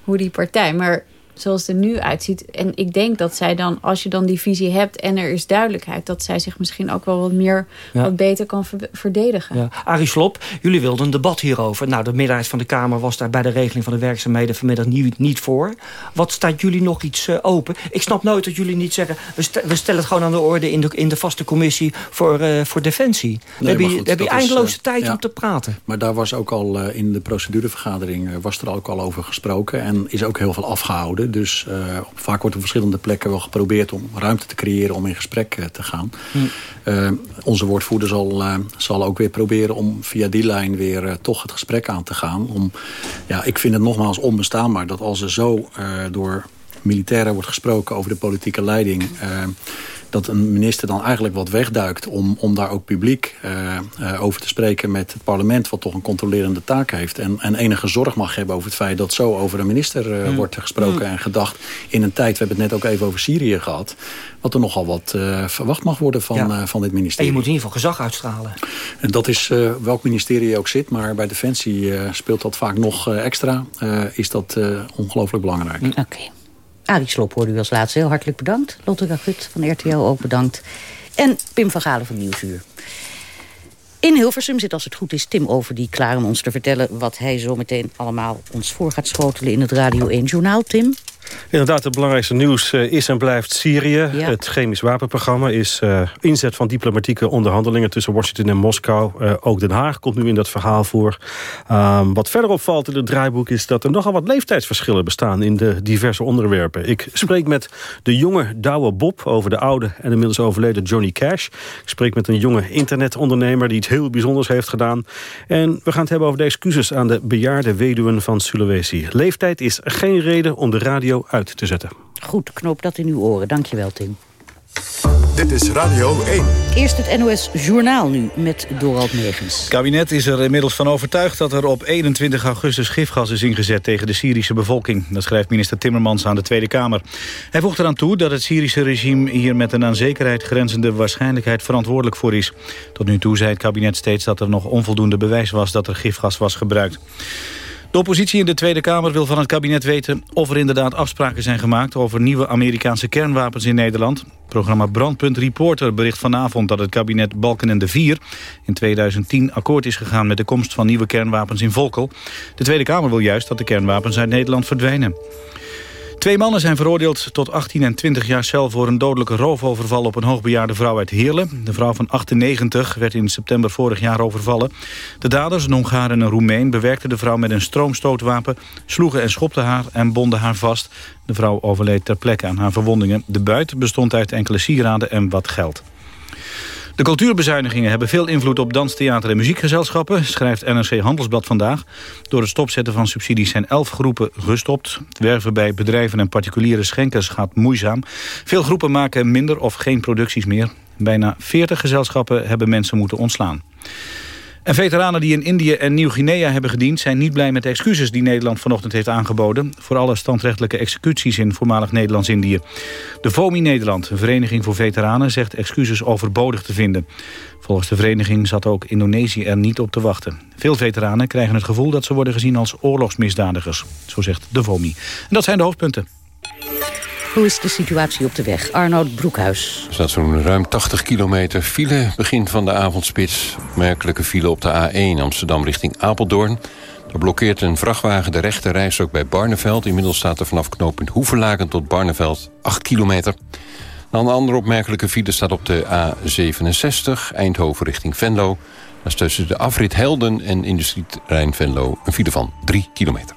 hoe die partij. Maar zoals het er nu uitziet. En ik denk dat zij dan, als je dan die visie hebt en er is duidelijkheid, dat zij zich misschien ook wel wat meer, Ja. wat beter kan ver- verdedigen. Ja. Arie Slob, jullie wilden een debat hierover. Nou, de meerderheid van de Kamer was daar bij de regeling van de werkzaamheden vanmiddag niet, niet voor. Wat staat jullie nog iets eh, open? Ik snap nooit dat jullie niet zeggen, we, ste- we stellen het gewoon aan de orde in de, in de vaste commissie voor, eh, voor Defensie. Dan heb je, goed, heb je is, eindeloze eh, tijd ja. om te praten. Maar daar was ook al eh, in de procedurevergadering eh, was er ook al over gesproken. En is ook heel veel afgehouden. Dus eh, vaak wordt op verschillende plekken wel geprobeerd om ruimte te creëren om in gesprek eh, te gaan. Hm. Eh, onze woordvoerder zal, zal ook weer proberen om via die lijn weer toch het gesprek aan te gaan. Om, ja, ik vind het nogmaals onbestaanbaar dat als er zo door militairen wordt gesproken over de politieke leiding... dat een minister dan eigenlijk wat wegduikt om, om daar ook publiek eh, eh, over te spreken met het parlement, wat toch een controlerende taak heeft. En, en enige zorg mag hebben over het feit dat zo over een minister eh, Hmm. wordt gesproken Hmm. en gedacht. In een tijd, we hebben het net ook even over Syrië gehad, wat er nogal wat eh, verwacht mag worden van, Ja. eh, van dit En ministerie. je moet in ieder geval gezag uitstralen. En dat is eh, welk ministerie je ook zit, maar bij Defensie eh, speelt dat vaak nog eh, extra. eh, is dat eh, ongelooflijk belangrijk. Oké. Arie Slob hoorde u als laatste. Heel hartelijk bedankt. Lotte Ragut van RTL ook bedankt. En Pim van Galen van Nieuwsuur. In Hilversum zit als het goed is Tim Over... die klaar om ons te vertellen wat hij zo meteen allemaal ons voor gaat schotelen... in het Radio 1 Journaal. Tim? Inderdaad, het belangrijkste nieuws uh, is en blijft Syrië. Ja. Het chemisch wapenprogramma is uh, inzet van diplomatieke onderhandelingen... tussen Washington en Moskou. Uh, ook Den Haag komt nu in dat verhaal voor. Um, wat verder opvalt in het draaiboek is dat er nogal wat leeftijdsverschillen bestaan... in de diverse onderwerpen. Ik spreek met de jonge Douwe Bob over de oude en inmiddels overleden Johnny Cash. Ik spreek met een jonge internetondernemer die iets heel bijzonders heeft gedaan. En we gaan het hebben over de excuses aan de bejaarde weduwen van Sulawesi. Leeftijd is geen reden om de radio uit te zetten. Goed, knoop dat in uw oren. Dankjewel, Tim. Dit is Radio 1. Eerst het NOS Journaal nu met Dorald Megens. Het kabinet is er inmiddels van overtuigd dat er op 21 augustus gifgas is ingezet tegen de Syrische bevolking. Dat schrijft minister Timmermans aan de Tweede Kamer. Hij voegt eraan toe dat het Syrische regime hier met een aan zekerheid grenzende waarschijnlijkheid verantwoordelijk voor is. Tot nu toe zei het kabinet steeds dat er nog onvoldoende bewijs was dat er gifgas was gebruikt. De oppositie in de Tweede Kamer wil van het kabinet weten of er inderdaad afspraken zijn gemaakt over nieuwe Amerikaanse kernwapens in Nederland. Programma Brandpunt Reporter bericht vanavond dat het kabinet Balkenende 4 in 2010 akkoord is gegaan met de komst van nieuwe kernwapens in Volkel. De Tweede Kamer wil juist dat de kernwapens uit Nederland verdwijnen. Twee mannen zijn veroordeeld tot 18 en 20 jaar cel... voor een dodelijke roofoverval op een hoogbejaarde vrouw uit Heerlen. De vrouw van 98 werd in september vorig jaar overvallen. De daders, een Hongaar en een Roemeen... bewerkten de vrouw met een stroomstootwapen... sloegen en schopten haar en bonden haar vast. De vrouw overleed ter plekke aan haar verwondingen. De buit bestond uit enkele sieraden en wat geld. De cultuurbezuinigingen hebben veel invloed op danstheater en muziekgezelschappen, schrijft NRC Handelsblad vandaag. Door het stopzetten van subsidies zijn elf groepen gestopt. Werven bij bedrijven en particuliere schenkers gaat moeizaam. Veel groepen maken minder of geen producties meer. Bijna 40 gezelschappen hebben mensen moeten ontslaan. En veteranen die in Indië en Nieuw-Guinea hebben gediend... zijn niet blij met de excuses die Nederland vanochtend heeft aangeboden... voor alle standrechtelijke executies in voormalig Nederlands-Indië. De VOMI Nederland, een vereniging voor veteranen... zegt excuses overbodig te vinden. Volgens de vereniging zat ook Indonesië er niet op te wachten. Veel veteranen krijgen het gevoel dat ze worden gezien als oorlogsmisdadigers. Zo zegt de VOMI. En dat zijn de hoofdpunten. Hoe is de situatie op de weg? Arnoud Broekhuis. Er staat zo'n ruim 80 kilometer file begin van de avondspits. Merkelijke file op de A1 Amsterdam richting Apeldoorn. Er blokkeert een vrachtwagen de rechte reis ook bij Barneveld. Inmiddels staat er vanaf knooppunt Hoevenlaken tot Barneveld 8 kilometer. Dan een andere opmerkelijke file staat op de A67 Eindhoven richting Venlo. Dat is tussen de afrit Helden en industrieterrein Venlo een file van 3 kilometer.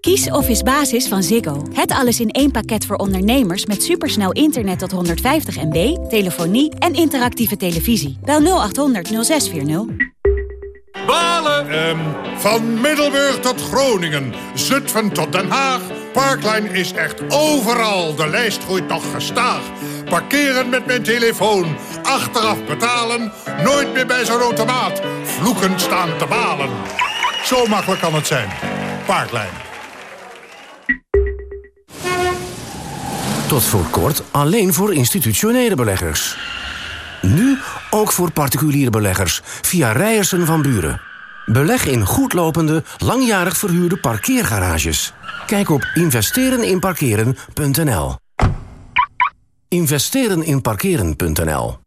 Kies Office Basis van Ziggo. Het alles in één pakket voor ondernemers met supersnel internet tot 150 MB, telefonie en interactieve televisie. Bel 0800 0640. Balen! Um, van Middelburg tot Groningen, Zutphen tot Den Haag. Parkline is echt overal. De lijst groeit nog gestaag. Parkeren met mijn telefoon. Achteraf betalen. Nooit meer bij zo'n automaat. Vloeken staan te balen. Zo makkelijk kan het zijn. Parkline. Tot voor kort alleen voor institutionele beleggers. Nu ook voor particuliere beleggers via Rijersen van Buren. Beleg in goedlopende, langjarig verhuurde parkeergarages. Kijk op investereninparkeren.nl Investereninparkeren.nl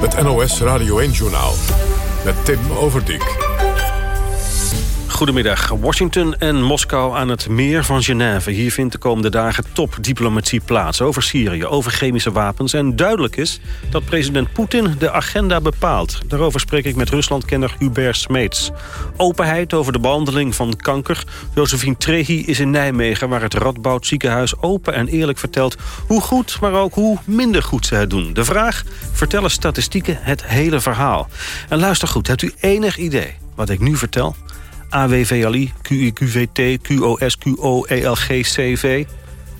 Het NOS Radio 1-journaal met Tim Overdijk. Goedemiddag. Washington en Moskou aan het meer van Genève. Hier vindt de komende dagen topdiplomatie plaats over Syrië, over chemische wapens. En duidelijk is dat president Poetin de agenda bepaalt. Daarover spreek ik met Ruslandkenner Hubert Smeets. Openheid over de behandeling van kanker. Josephine Trehi is in Nijmegen, waar het Radboud ziekenhuis open en eerlijk vertelt... hoe goed, maar ook hoe minder goed ze het doen. De vraag, vertellen statistieken het hele verhaal? En luister goed, hebt u enig idee wat ik nu vertel? AWVLI, QIQVT, QOS, QO, CV?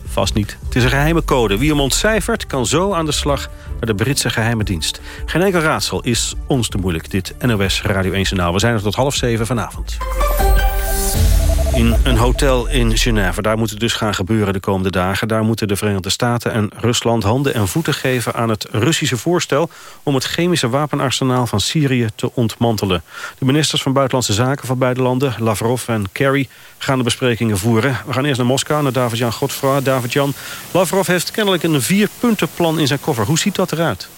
Vast niet. Het is een geheime code. Wie hem ontcijfert, kan zo aan de slag bij de Britse geheime dienst. Geen enkel raadsel is ons te moeilijk, dit NOS Radio 1 Journaal. We zijn er tot half zeven vanavond in een hotel in Genève. Daar moet het dus gaan gebeuren de komende dagen. Daar moeten de Verenigde Staten en Rusland handen en voeten geven... aan het Russische voorstel om het chemische wapenarsenaal van Syrië te ontmantelen. De ministers van Buitenlandse Zaken van beide landen, Lavrov en Kerry... gaan de besprekingen voeren. We gaan eerst naar Moskou, naar David-Jan Godfra. David-Jan, Lavrov heeft kennelijk een vierpuntenplan in zijn koffer. Hoe ziet dat eruit?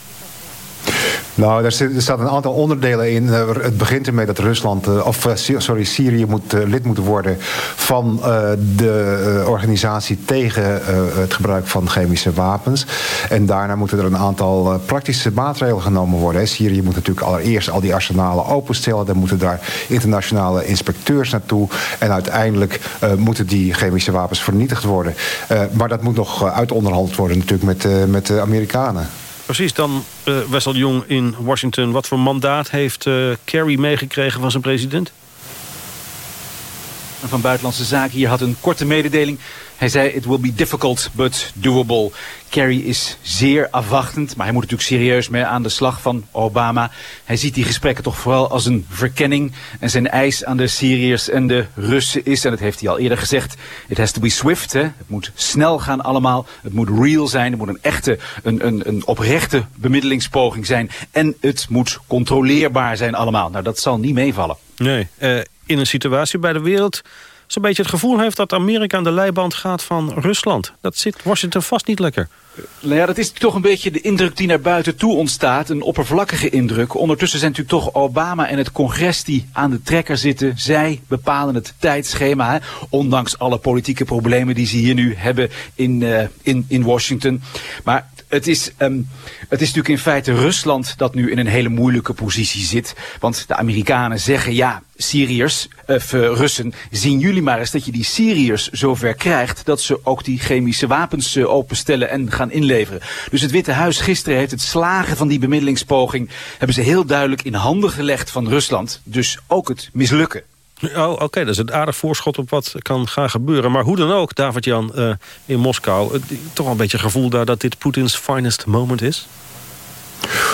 Nou, er, zit, er staat een aantal onderdelen in. Eh, het begint ermee dat Rusland, eh, of eh, sorry, Syrië moet, lid moet worden van de organisatie tegen het gebruik van chemische wapens. En daarna moeten er een aantal praktische maatregelen genomen worden. Syrië moet natuurlijk allereerst al die arsenalen openstellen. Dan moeten daar internationale inspecteurs naartoe. En uiteindelijk moeten die chemische wapens vernietigd worden. maar dat moet nog uitonderhandeld worden natuurlijk met, met de Amerikanen. Precies, dan uh, Wessel Jong in Washington. Wat voor mandaat heeft uh, Kerry meegekregen van zijn president? Van Buitenlandse Zaken hier had een korte mededeling. Hij zei, it will be difficult, but doable. Kerry is zeer afwachtend, maar hij moet natuurlijk serieus mee aan de slag van Obama. Hij ziet die gesprekken toch vooral als een verkenning. En zijn eis aan de Syriërs en de Russen is, en dat heeft hij al eerder gezegd, it has to be swift. Hè? Het moet snel gaan allemaal, het moet real zijn, het moet een echte, een, een, een oprechte bemiddelingspoging zijn. En het moet controleerbaar zijn allemaal. Nou, dat zal niet meevallen. Nee, uh, in een situatie bij de wereld zo'n beetje het gevoel heeft dat Amerika aan de leiband gaat van Rusland. Dat zit Washington vast niet lekker. Nou ja, dat is toch een beetje de indruk die naar buiten toe ontstaat. Een oppervlakkige indruk. Ondertussen zijn natuurlijk toch Obama en het congres die aan de trekker zitten. Zij bepalen het tijdschema. Ondanks alle politieke problemen die ze hier nu hebben in, uh, in, in Washington. Maar het is, um, het is natuurlijk in feite Rusland dat nu in een hele moeilijke positie zit. Want de Amerikanen zeggen, ja, Syriërs, of uh, Russen, zien jullie maar eens dat je die Syriërs zover krijgt... dat ze ook die chemische wapens uh, openstellen en gaan inleveren. Dus het Witte Huis gisteren heeft het slagen van die bemiddelingspoging... hebben ze heel duidelijk in handen gelegd van Rusland. Dus ook het mislukken. Oh, oké, dat is een aardig voorschot op wat kan gaan gebeuren. Maar hoe dan ook, David-Jan, uh, in Moskou... Uh, toch wel een beetje gevoel daar dat dit Poetins finest moment is?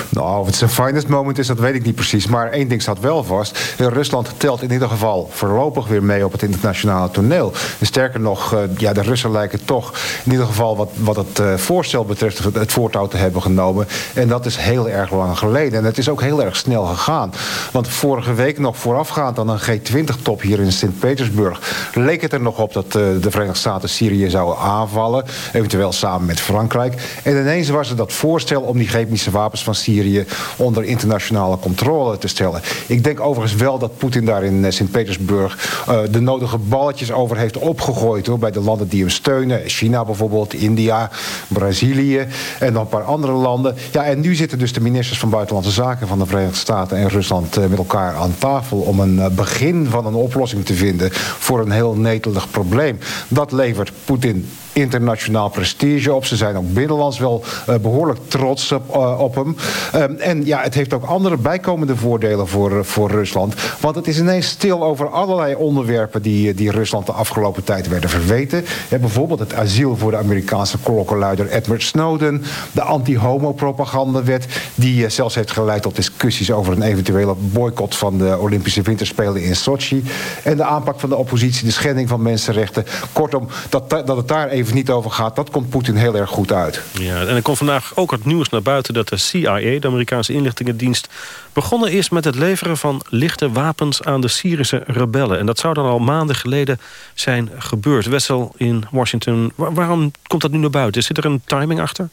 Nou, of het zijn finest moment is, dat weet ik niet precies. Maar één ding staat wel vast. Rusland telt in ieder geval voorlopig weer mee op het internationale toneel. En sterker nog, eh, ja, de Russen lijken toch in ieder geval wat, wat het uh, voorstel betreft het voortouw te hebben genomen. En dat is heel erg lang geleden. En het is ook heel erg snel gegaan. Want vorige week nog voorafgaand aan een G20-top hier in Sint-Petersburg... leek het er nog op dat uh, de Verenigde Staten Syrië zouden aanvallen. Eventueel samen met Frankrijk. En ineens was er dat voorstel om die chemische wapens van Syrië onder internationale controle te stellen. Ik denk overigens wel dat Poetin daar in eh, Sint-Petersburg uh, de nodige balletjes over heeft opgegooid hoor, bij de landen die hem steunen. China bijvoorbeeld, India, Brazilië en nog een paar andere landen. Ja, en nu zitten dus de ministers van Buitenlandse Zaken van de Verenigde Staten en Rusland uh, met elkaar aan tafel om een begin van een oplossing te vinden voor een heel netelig probleem. Dat levert Poetin internationaal prestige op. Ze zijn ook binnenlands wel behoorlijk trots op, op hem. Ehm, en ja, het heeft ook andere bijkomende voordelen voor, voor Rusland. Want het is ineens stil over allerlei onderwerpen die, die Rusland de afgelopen tijd werden verweten. Bijvoorbeeld het asiel voor de Amerikaanse klokkenluider Edward Snowden. De anti-homo-propagandawet, die zelfs heeft geleid tot discussies over een eventuele boycott van de Olympische Winterspelen in Sochi. En de aanpak van de oppositie, de schending van mensenrechten. Kortom, dat, dat het daar even niet over gaat, dat komt Poetin heel erg goed uit. Ja, en er komt vandaag ook het nieuws naar buiten dat de CIA, de Amerikaanse inlichtingendienst, begonnen is met het leveren van lichte wapens aan de Syrische rebellen. En dat zou dan al maanden geleden zijn gebeurd. Wessel in Washington, waarom komt dat nu naar buiten? Zit er een timing achter?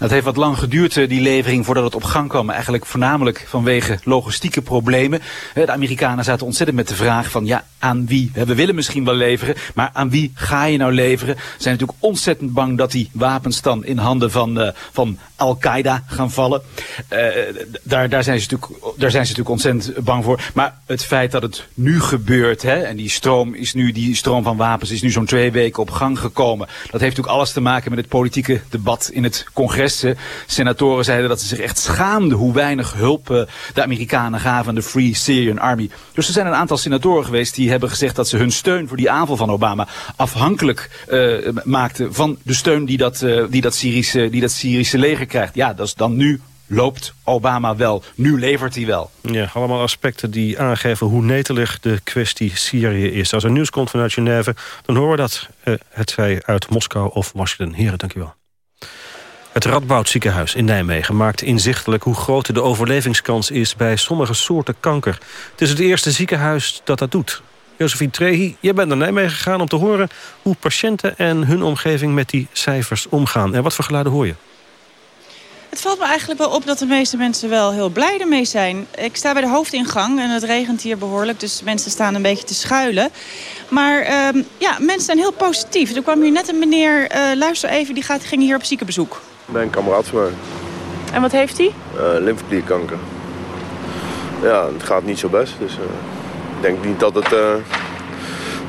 Het heeft wat lang geduurd, eh, die levering, voordat het op gang kwam. Eigenlijk voornamelijk vanwege logistieke problemen. De Amerikanen zaten ontzettend met de vraag van, ja, aan wie? We willen misschien wel leveren, maar aan wie ga je nou leveren? Ze zijn natuurlijk ontzettend bang dat die wapens dan in handen van, uh, van Al-Qaeda gaan vallen. Daar, daar, zijn ze natuurlijk, daar zijn ze natuurlijk ontzettend bang voor. Maar het feit dat het nu gebeurt, hè, en die stroom, is nu, die stroom van wapens is nu zo'n twee weken op gang gekomen. Dat heeft natuurlijk alles te maken met het politieke debat in het congres Senatoren zeiden dat ze zich echt schaamden hoe weinig hulp eh, de Amerikanen gaven aan de Free Syrian Army. Dus er zijn een aantal senatoren geweest die hebben gezegd dat ze hun steun voor die aanval van Obama afhankelijk uh, maakten van de steun die dat, uh, die, dat Syrische, die dat Syrische leger krijgt. Ja, dat is dan nu loopt Obama wel. Nu levert hij wel. Ja, allemaal aspecten die aangeven hoe netelig de kwestie Syrië is. Als er nieuws komt vanuit Genève, dan horen we dat. Uh, het zij uit Moskou of Washington. Heren, dank u wel. Het Radboud ziekenhuis in Nijmegen maakt inzichtelijk hoe groot de overlevingskans is bij sommige soorten kanker. Het is het eerste ziekenhuis dat dat doet. Josephine Trehi, jij bent naar Nijmegen gegaan om te horen hoe patiënten en hun omgeving met die cijfers omgaan. En wat voor geluiden hoor je? Het valt me eigenlijk wel op dat de meeste mensen wel heel blij ermee zijn. Ik sta bij de hoofdingang en het regent hier behoorlijk, dus mensen staan een beetje te schuilen. Maar uh, ja, mensen zijn heel positief. Er kwam hier net een meneer, uh, luister even, die gaat, ging hier op ziekenbezoek. Ben een kameraad van mij. En wat heeft hij? Uh, lymfeklierkanker. Ja, het gaat niet zo best. Dus uh, ik denk niet dat het, uh,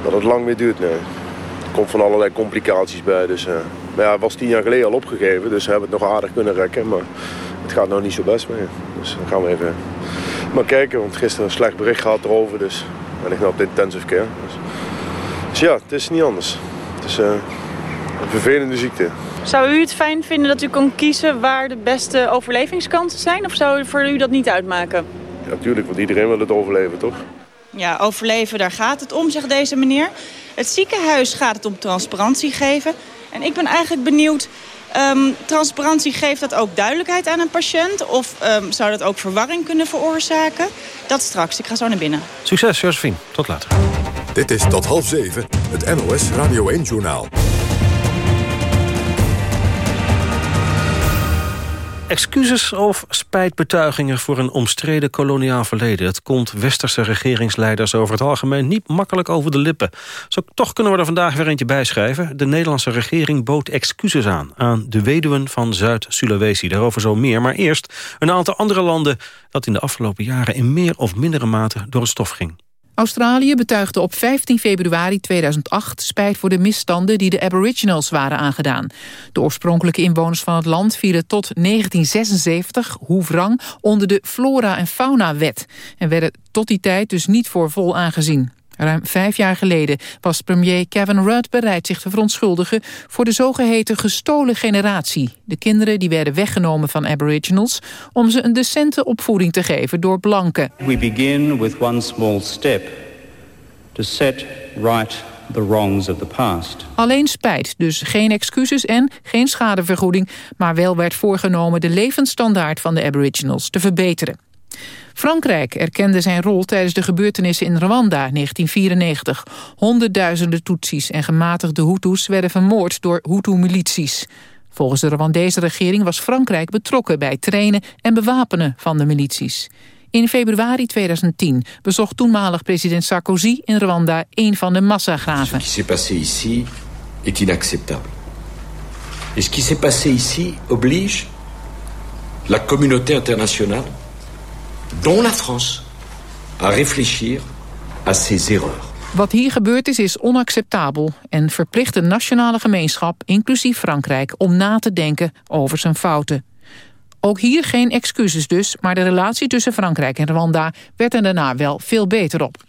dat het lang meer duurt. Nee. Er komt van allerlei complicaties bij. Dus, maar ja, het was tien jaar geleden al opgegeven. Dus we hebben het nog aardig kunnen rekken. Maar het gaat nog niet zo best meer. Dus dan gaan we even maar kijken. Want gisteren een slecht bericht gehad erover. Dus hij ligt nog op de intensive care. Dus, dus ja, het is niet anders. Het is een vervelende ziekte. Zou u het fijn vinden dat u kon kiezen waar de beste overlevingskansen zijn? Of zou voor u dat niet uitmaken? Ja, natuurlijk, want iedereen wil het overleven, toch? Ja, overleven, daar gaat het om, zegt deze meneer. Het ziekenhuis gaat het om transparantie geven. En ik ben eigenlijk benieuwd, um, transparantie geeft dat ook duidelijkheid aan een patiënt? Of um, zou dat ook verwarring kunnen veroorzaken? Dat straks, ik ga zo naar binnen. Succes, Josephine. Tot later. Dit is tot half zeven, het NOS Radio 1-journaal. Excuses of spijtbetuigingen voor een omstreden koloniaal verleden. Het komt westerse regeringsleiders over het algemeen niet makkelijk over de lippen. Zo toch kunnen we er vandaag weer eentje bijschrijven. De Nederlandse regering bood excuses aan aan de weduwen van Zuid-Sulawesi. Daarover zo meer. Maar eerst een aantal andere landen dat in de afgelopen jaren in meer of mindere mate door het stof ging. Australië betuigde op 15 februari 2008 spijt voor de misstanden die de aboriginals waren aangedaan. De oorspronkelijke inwoners van het land vielen tot 1976, hoefrang, onder de Flora- en Fauna-wet en werden tot die tijd dus niet voor vol aangezien. Ruim vijf jaar geleden was premier Kevin Rudd bereid zich te verontschuldigen voor de zogeheten gestolen generatie. De kinderen die werden weggenomen van aboriginals om ze een decente opvoeding te geven door blanken. We begin with one small step to set right the wrongs of the past. Alleen spijt, dus geen excuses en geen schadevergoeding, maar wel werd voorgenomen de levensstandaard van de aboriginals te verbeteren. Frankrijk erkende zijn rol tijdens de gebeurtenissen in Rwanda 1994. Honderdduizenden Tutsis en gematigde Hutus werden vermoord door Hutu-milities. Volgens de Rwandese regering was Frankrijk betrokken bij trainen en bewapenen van de milities. In februari 2010 bezocht toenmalig president Sarkozy in Rwanda een van de massagraven. Ce qui s'est passé ici est inacceptable. Et ce qui s'est passé ici oblige communauté dont la France, à réfléchir à ses erreurs. Wat hier gebeurd is, is onacceptabel en verplicht de nationale gemeenschap, inclusief Frankrijk, om na te denken over zijn fouten. Ook hier geen excuses dus, maar de relatie tussen Frankrijk en Rwanda werd er daarna wel veel beter op.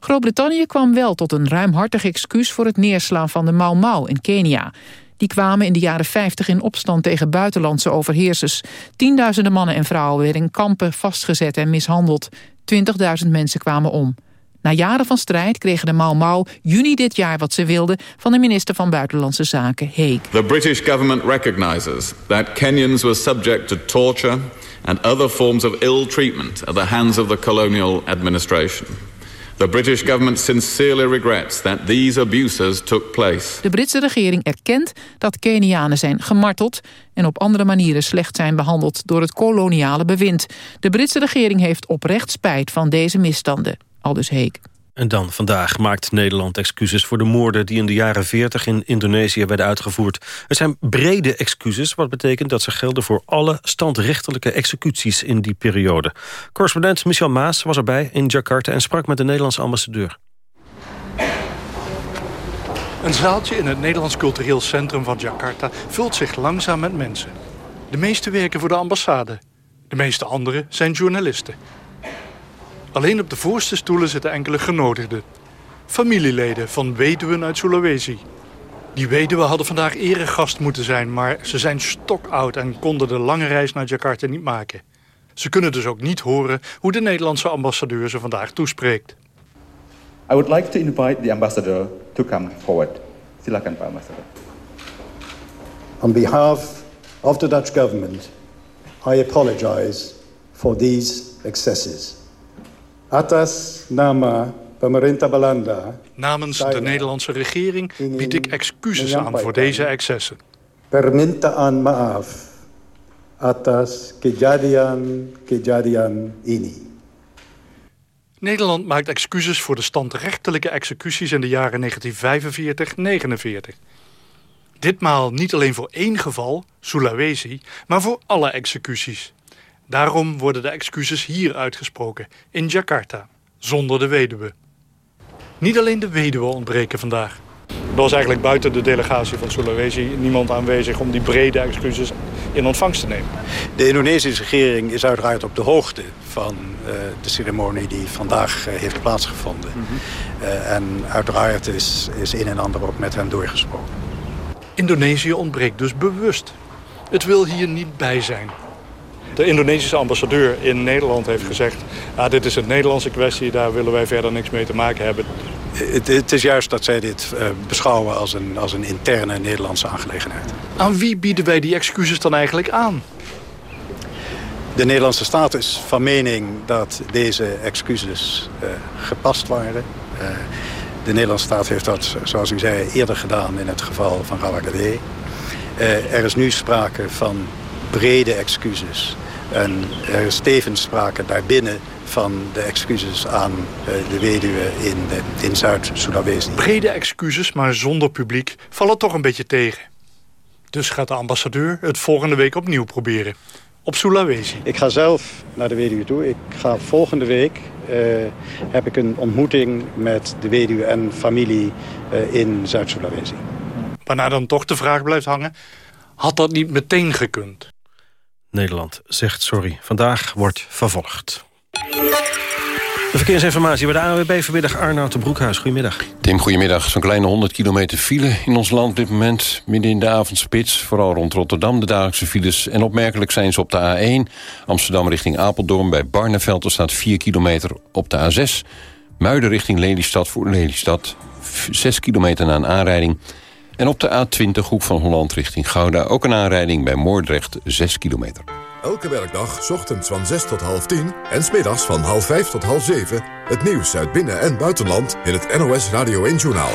Groot-Brittannië kwam wel tot een ruimhartig excuus voor het neerslaan van de Mau Mau in Kenia. Die kwamen in de jaren 50 in opstand tegen buitenlandse overheersers. Tienduizenden mannen en vrouwen werden in kampen vastgezet en mishandeld. 20.000 mensen kwamen om. Na jaren van strijd kregen de Mau Mau juni dit jaar wat ze wilden... van de minister van Buitenlandse Zaken, Haig. The British government recognizes that Kenyans were subject to torture... and other forms of ill treatment at the hands of the colonial administration. The British government sincerely regrets that these abuses took place. De Britse regering erkent dat Kenianen zijn gemarteld... en op andere manieren slecht zijn behandeld door het koloniale bewind. De Britse regering heeft oprecht spijt van deze misstanden. Aldus Heek. En dan vandaag maakt Nederland excuses voor de moorden... die in de jaren 40 in Indonesië werden uitgevoerd. Het zijn brede excuses, wat betekent dat ze gelden... voor alle standrechtelijke executies in die periode. Correspondent Michel Maas was erbij in Jakarta... en sprak met de Nederlandse ambassadeur. Een zaaltje in het Nederlands Cultureel Centrum van Jakarta... vult zich langzaam met mensen. De meeste werken voor de ambassade. De meeste anderen zijn journalisten. Alleen op de voorste stoelen zitten enkele genodigden. Familieleden van weduwen uit Sulawesi. Die weduwen hadden vandaag eregast moeten zijn... maar ze zijn stokoud en konden de lange reis naar Jakarta niet maken. Ze kunnen dus ook niet horen hoe de Nederlandse ambassadeur ze vandaag toespreekt. I would like to invite the ambassador to come forward. Silakan Pak Ambassador. On behalf of the Dutch government, I apologize for these excesses. Atas nama pemerintah Belanda. Namens de Nederlandse regering bied ik excuses aan voor deze excessen. Permintaan maaf atas kejadian-kejadian ini. Nederland maakt excuses voor de standrechtelijke executies in de jaren 1945-49. Ditmaal niet alleen voor één geval, Sulawesi, maar voor alle executies. Daarom worden de excuses hier uitgesproken, in Jakarta, zonder de weduwe. Niet alleen de weduwe ontbreken vandaag. Er was eigenlijk buiten de delegatie van Sulawesi niemand aanwezig om die brede excuses in ontvangst te nemen. De Indonesische regering is uiteraard op de hoogte van uh, de ceremonie die vandaag uh, heeft plaatsgevonden. Mm -hmm. uh, en uiteraard is, is een en ander ook met hen doorgesproken. Indonesië ontbreekt dus bewust. Het wil hier niet bij zijn. De Indonesische ambassadeur in Nederland heeft gezegd... Ah, dit is een Nederlandse kwestie, daar willen wij verder niks mee te maken hebben. Het, het is juist dat zij dit uh, beschouwen als een, als een interne Nederlandse aangelegenheid. Aan wie bieden wij die excuses dan eigenlijk aan? De Nederlandse staat is van mening dat deze excuses uh, gepast waren. Uh, de Nederlandse staat heeft dat, zoals u zei, eerder gedaan in het geval van Rawagade. er is nu sprake van brede excuses. En er is tevens sprake daarbinnen van de excuses aan de weduwe in, in Zuid-Sulawesi. Brede excuses, maar zonder publiek, vallen toch een beetje tegen. Dus gaat de ambassadeur het volgende week opnieuw proberen. Op Sulawesi. Ik ga zelf naar de weduwe toe. Ik ga volgende week uh, heb ik een ontmoeting met de weduwe en familie uh, in Zuid-Sulawesi. Waarna dan toch de vraag blijft hangen... had dat niet meteen gekund? Nederland zegt sorry. Vandaag wordt vervolgd. De verkeersinformatie bij de ANWB vanmiddag Arnoud de Broekhuis. Goedemiddag. Tim, goedemiddag. Zo'n kleine 100 kilometer file in ons land op dit moment. Midden in de avondspits, vooral rond Rotterdam de dagelijkse files. En opmerkelijk zijn ze op de A1. Amsterdam richting Apeldoorn bij Barneveld. Er staat 4 kilometer op de A6. Muiden richting Lelystad voor Lelystad. 6 kilometer na een aanrijding. En op de A20 Hoek van Holland richting Gouda... ook een aanrijding bij Moordrecht, 6 kilometer. Elke werkdag, ochtends van 6 tot half 10 en smiddags van half 5 tot half 7... het nieuws uit binnen- en buitenland in het NOS Radio 1-journaal.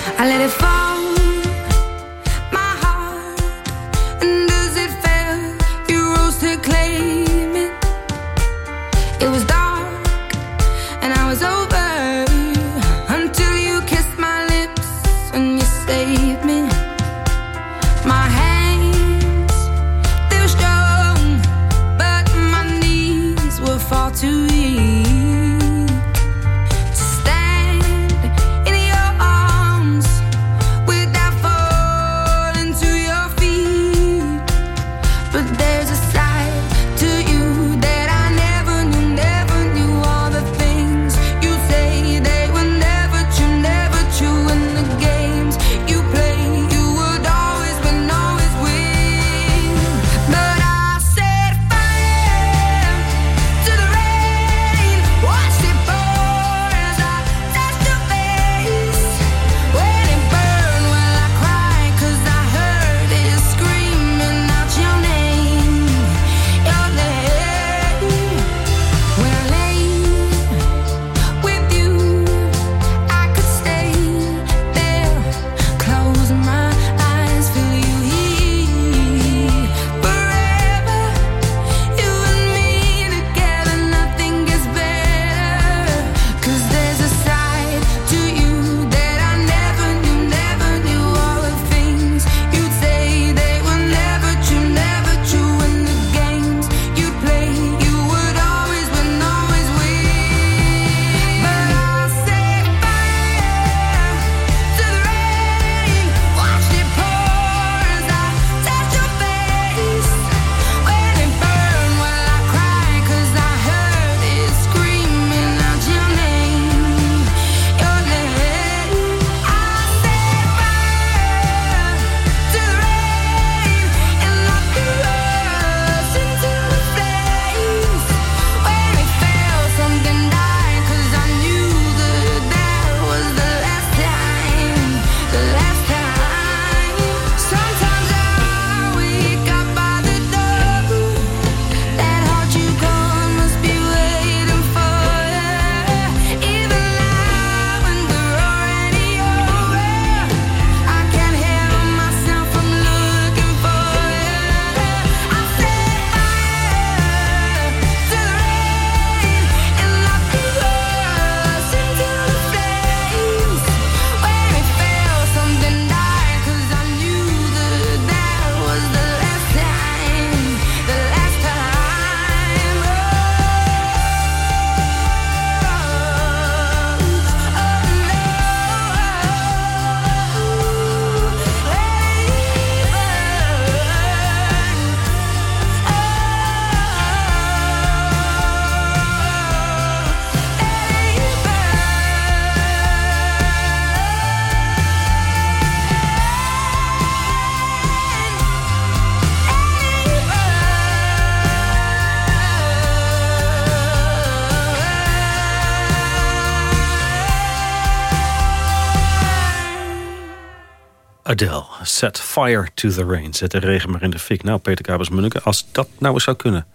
Set fire to the rain. Zet de regen maar in de fik. Nou, Peter Kabers-Munneke, als dat nou eens zou kunnen.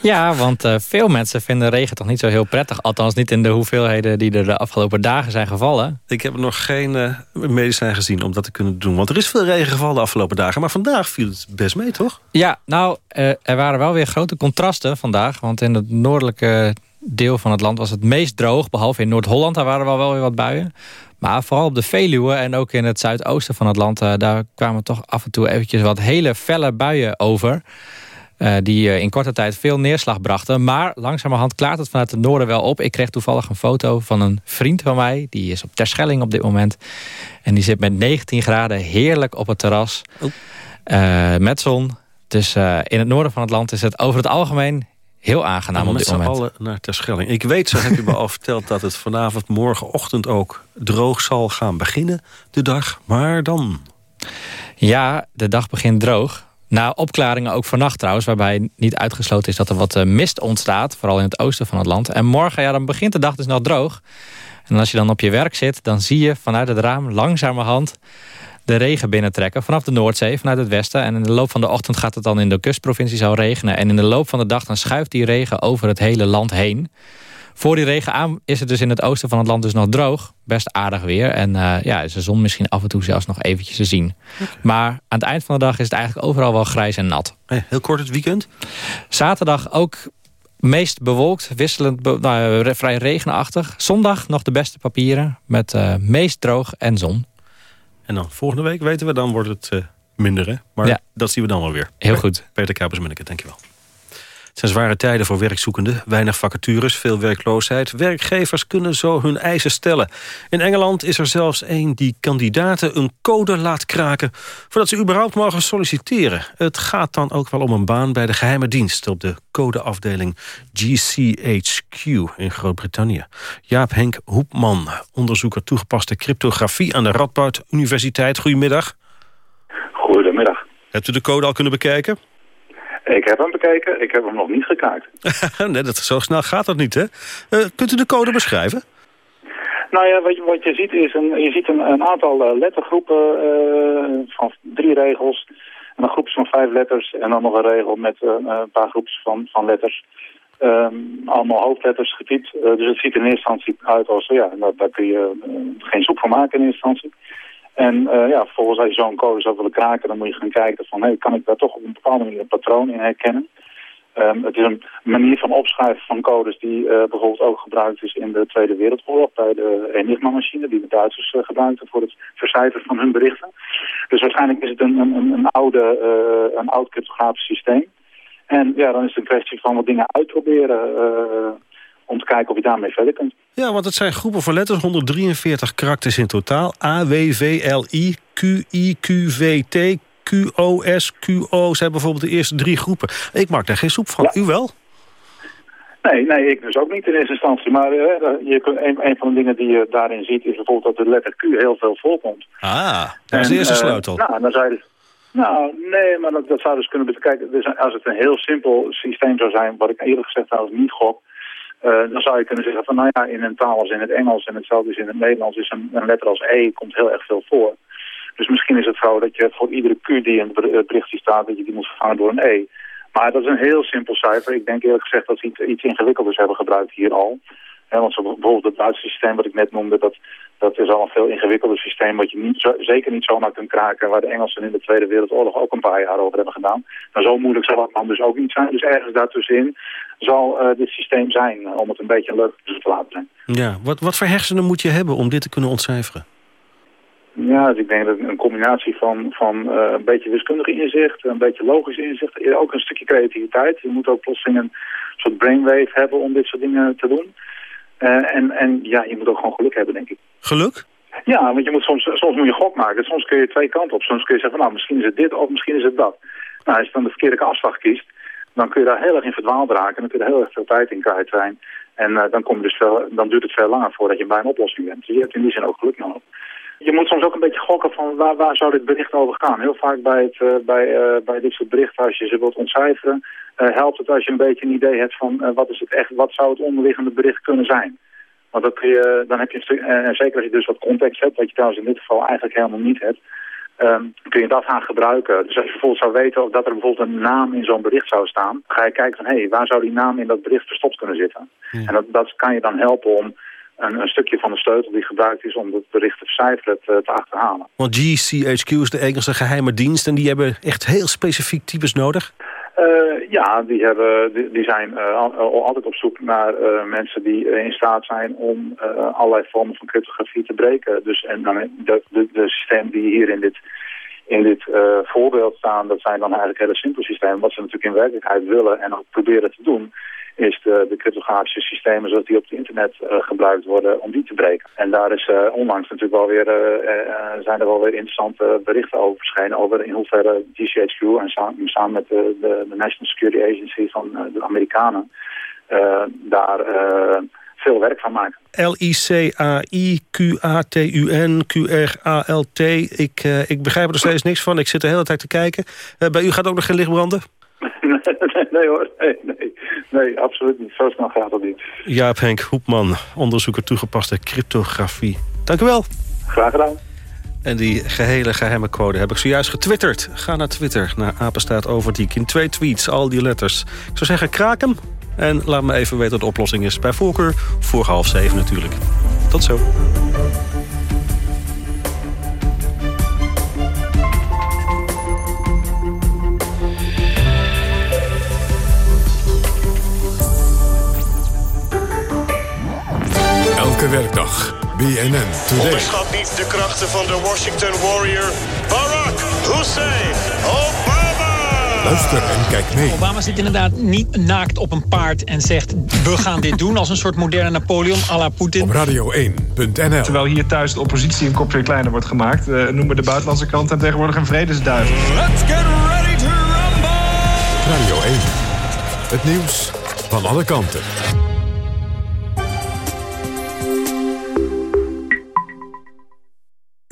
Ja, want uh, veel mensen vinden regen toch niet zo heel prettig. Althans niet in de hoeveelheden die er de afgelopen dagen zijn gevallen. Ik heb nog geen uh, medicijn gezien om dat te kunnen doen. Want er is veel regen gevallen de afgelopen dagen. Maar vandaag viel het best mee, toch? Ja, nou, uh, er waren wel weer grote contrasten vandaag. Want in het noordelijke deel van het land was het meest droog. Behalve in Noord-Holland, daar waren wel, wel weer wat buien. Maar vooral op de Veluwe en ook in het zuidoosten van het land... daar kwamen toch af en toe eventjes wat hele felle buien over... Uh, die uh, in korte tijd veel neerslag brachten. Maar langzamerhand klaart het vanuit het noorden wel op. Ik kreeg toevallig een foto van een vriend van mij. Die is op Terschelling op dit moment. En die zit met 19 graden heerlijk op het terras. Uh, met zon. Dus in het noorden van het land is het over het algemeen heel aangenaam op dit moment. Allen naar Terschelling. Ik weet, zo heb je me al verteld... dat het vanavond morgenochtend ook droog zal gaan beginnen. De dag, maar dan... Ja, de dag begint droog. Na opklaringen ook vannacht trouwens, waarbij niet uitgesloten is dat er wat uh, mist ontstaat. Vooral in het oosten van het land. En morgen, ja, dan begint de dag dus nog droog. En als je dan op je werk zit, dan zie je vanuit het raam langzamerhand de regen binnentrekken. Vanaf de Noordzee, vanuit het westen. En in de loop van de ochtend gaat het dan in de kustprovincie zo regenen. En in de loop van de dag dan schuift die regen over het hele land heen. Voor die regen aan is het dus in het oosten van het land dus nog droog. Best aardig weer. En uh, ja, is de zon misschien af en toe zelfs nog eventjes te zien. Maar aan het eind van de dag is het eigenlijk overal wel grijs en nat. Heel kort het weekend? Zaterdag ook meest bewolkt, wisselend, be nou, vrij regenachtig. Zondag nog de beste papieren met uh, meest droog en zon. En dan volgende week weten we, dan wordt het uh, minder hè? Maar ja. dat zien we dan wel weer. Heel goed. Peter Kapers-Munneke, dankjewel. Het zijn zware tijden voor werkzoekenden. Weinig vacatures, veel werkloosheid. Werkgevers kunnen zo hun eisen stellen. In Engeland is er zelfs een die kandidaten een code laat kraken... voordat ze überhaupt mogen solliciteren. Het gaat dan ook wel om een baan bij de geheime dienst... op de codeafdeling GCHQ in Groot-Brittannië. Jaap Henk Hoepman, onderzoeker toegepaste cryptografie... aan de Radboud Universiteit. Goedemiddag. Goedemiddag. Hebt u de code al kunnen bekijken? Ik heb hem bekeken, ik heb hem nog niet gekaart. nee, dat, zo snel gaat dat niet, hè? Uh, kunt u de code beschrijven? Nou ja, wat je, wat je ziet is een, je ziet een, een aantal uh, lettergroepen uh, van drie regels. En dan groepjes van vijf letters en dan nog een regel met een paar groepjes van, van letters. Um, allemaal hoofdletters getypt. dus het ziet in eerste instantie uit als, ja, daar, daar kun je geen soep van maken in eerste instantie. En uh, ja, vervolgens als je zo'n code zou willen kraken, dan moet je gaan kijken van, hey, kan ik daar toch op een bepaalde manier een patroon in herkennen? Um, het is een manier van opschrijven van codes die uh, bijvoorbeeld ook gebruikt is in de Tweede Wereldoorlog bij de Enigma-machine die de Duitsers uh, gebruikten voor het vercijferen van hun berichten. Dus waarschijnlijk is het een, een, een, oude, een oud cryptografisch systeem. En ja, dan is het een kwestie van wat dingen uitproberen om te kijken of je daarmee verder kunt. Ja, want het zijn groepen van letters, 143 karakters in totaal. A, W, V, L, I, Q, I, Q, V, T, Q, O, S, Q, O. zijn bijvoorbeeld de eerste drie groepen. Ik maak daar geen soep van. U wel? Nee, nee, ik dus ook niet in eerste instantie. Maar uh, je kunt, een, een, van de dingen die je daarin ziet is bijvoorbeeld dat de letter Q heel veel voorkomt. Ah, dat is de eerste uh, sleutel. Nou, dan zou je nou, nee, maar dat, dat zou dus kunnen betekenen... Dus als het een heel simpel systeem zou zijn, wat ik eerlijk gezegd trouwens niet gok... Uh, dan zou je kunnen zeggen van nou ja, in een taal als in het Engels en hetzelfde is in het Nederlands is een, letter als E komt heel erg veel voor. Dus misschien is het zo dat je voor iedere Q die in het berichtje staat, dat je die moet vervangen door een E. Maar dat is een heel simpel cijfer. Ik denk eerlijk gezegd dat ze iets, iets ingewikkelders hebben gebruikt hier al. Want zo bijvoorbeeld het Duitse systeem wat ik net noemde, dat, dat is al een veel ingewikkelder systeem wat je niet zo, zeker niet zomaar kunt kraken. Waar de Engelsen in de Tweede Wereldoorlog ook een paar jaar over hebben gedaan. Maar zo moeilijk zal het dan dus ook niet zijn. Dus ergens daartussenin zal uh, dit systeem zijn uh, om het een beetje leuk te laten zijn. Ja, wat, wat voor hersenen moet je hebben om dit te kunnen ontcijferen? Ja, dus ik denk dat een combinatie van, van uh, een beetje wiskundig inzicht, een beetje logisch inzicht, ook een stukje creativiteit. Je moet ook plotseling een soort brainwave hebben om dit soort dingen te doen. Uh, en, en ja, je moet ook gewoon geluk hebben, denk ik. Geluk? Ja, want je moet soms, soms moet je gok maken. Soms kun je twee kanten op. Soms kun je zeggen van nou, misschien is het dit of misschien is het dat. Nou, als je dan de verkeerde afslag kiest, dan kun je daar heel erg in verdwaald raken. En dan kun je er heel erg veel tijd in kwijt zijn. En uh, dan, kom je dus veel, dan duurt het veel langer voordat je bij een oplossing bent. Dus je hebt in die zin ook geluk nodig. Je moet soms ook een beetje gokken van waar, waar zou dit bericht over gaan. Heel vaak bij, het, uh, bij, uh, bij dit soort berichten, als je ze wilt ontcijferen, helpt het als je een beetje een idee hebt van wat, is het echt, wat zou het onderliggende bericht kunnen zijn. Want dat je, dan heb je en zeker als je dus wat context hebt, wat je trouwens in dit geval eigenlijk helemaal niet hebt, ehm, kun je dat gaan gebruiken. Dus als je bijvoorbeeld zou weten of dat er bijvoorbeeld een naam in zo'n bericht zou staan, ga je kijken van hé, hey, waar zou die naam in dat bericht verstopt kunnen zitten? En dat, dat kan je dan helpen om een, een, stukje van de sleutel die gebruikt is om het bericht te vercijferen te, te achterhalen. Want GCHQ is de Engelse geheime dienst en die hebben echt heel specifiek types nodig? Uh, ja, die, hebben, die, zijn uh, altijd op zoek naar mensen die in staat zijn om allerlei vormen van cryptografie te breken. Dus en dan de, de, de systemen die hier in dit, in dit voorbeeld staan, dat zijn dan eigenlijk hele simpele systemen. Wat ze natuurlijk in werkelijkheid willen en ook proberen te doen, is de, de cryptografische systemen zoals die op het internet uh, gebruikt worden om die te breken. En daar is uh, onlangs natuurlijk wel weer, uh, zijn er wel weer interessante berichten over verschenen over in hoeverre GCHQ en samen, met de, de, National Security Agency van de Amerikanen daar veel werk van maken. L-I-C-A-I-Q-A-T-U-N Q-R-A-L-T. Ik, ik begrijp er steeds niks van. Ik zit de hele tijd te kijken. bij u gaat ook nog geen licht branden? nee, hoor, nee, nee, nee, absoluut niet. Zo snel gaat dat niet. Jaap Henk Hoepman, onderzoeker toegepaste cryptografie. Dank u wel. Graag gedaan. En die gehele geheime code heb ik zojuist getwitterd. Ga naar Twitter, naar Apenstaat Overdiek. In twee tweets, al die letters. Ik zou zeggen, kraak hem. En laat me even weten wat de oplossing is. Bij voorkeur voor half zeven natuurlijk. Tot zo. Werkdag. BNN Today. Onderschat niet de krachten van de Washington Warrior Barack Hussein Obama. Luister en kijk mee. Obama zit inderdaad niet naakt op een paard en zegt... we gaan dit doen als een soort moderne Napoleon à la Poetin. Op radio1.nl. Terwijl hier thuis de oppositie een kopje kleiner wordt gemaakt... Uh, noemen de buitenlandse kant hem tegenwoordig een vredesduivel. Let's get ready to rumble! Radio 1. Het nieuws van alle kanten.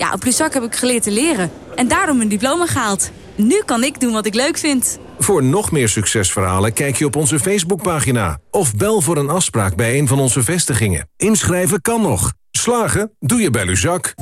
Ja, op Luzak heb ik geleerd te leren. En daarom mijn diploma gehaald. Nu kan ik doen wat ik leuk vind. Voor nog meer succesverhalen kijk je op onze Facebookpagina. Of bel voor een afspraak bij een van onze vestigingen. Inschrijven kan nog. Slagen doe je bij Luzak.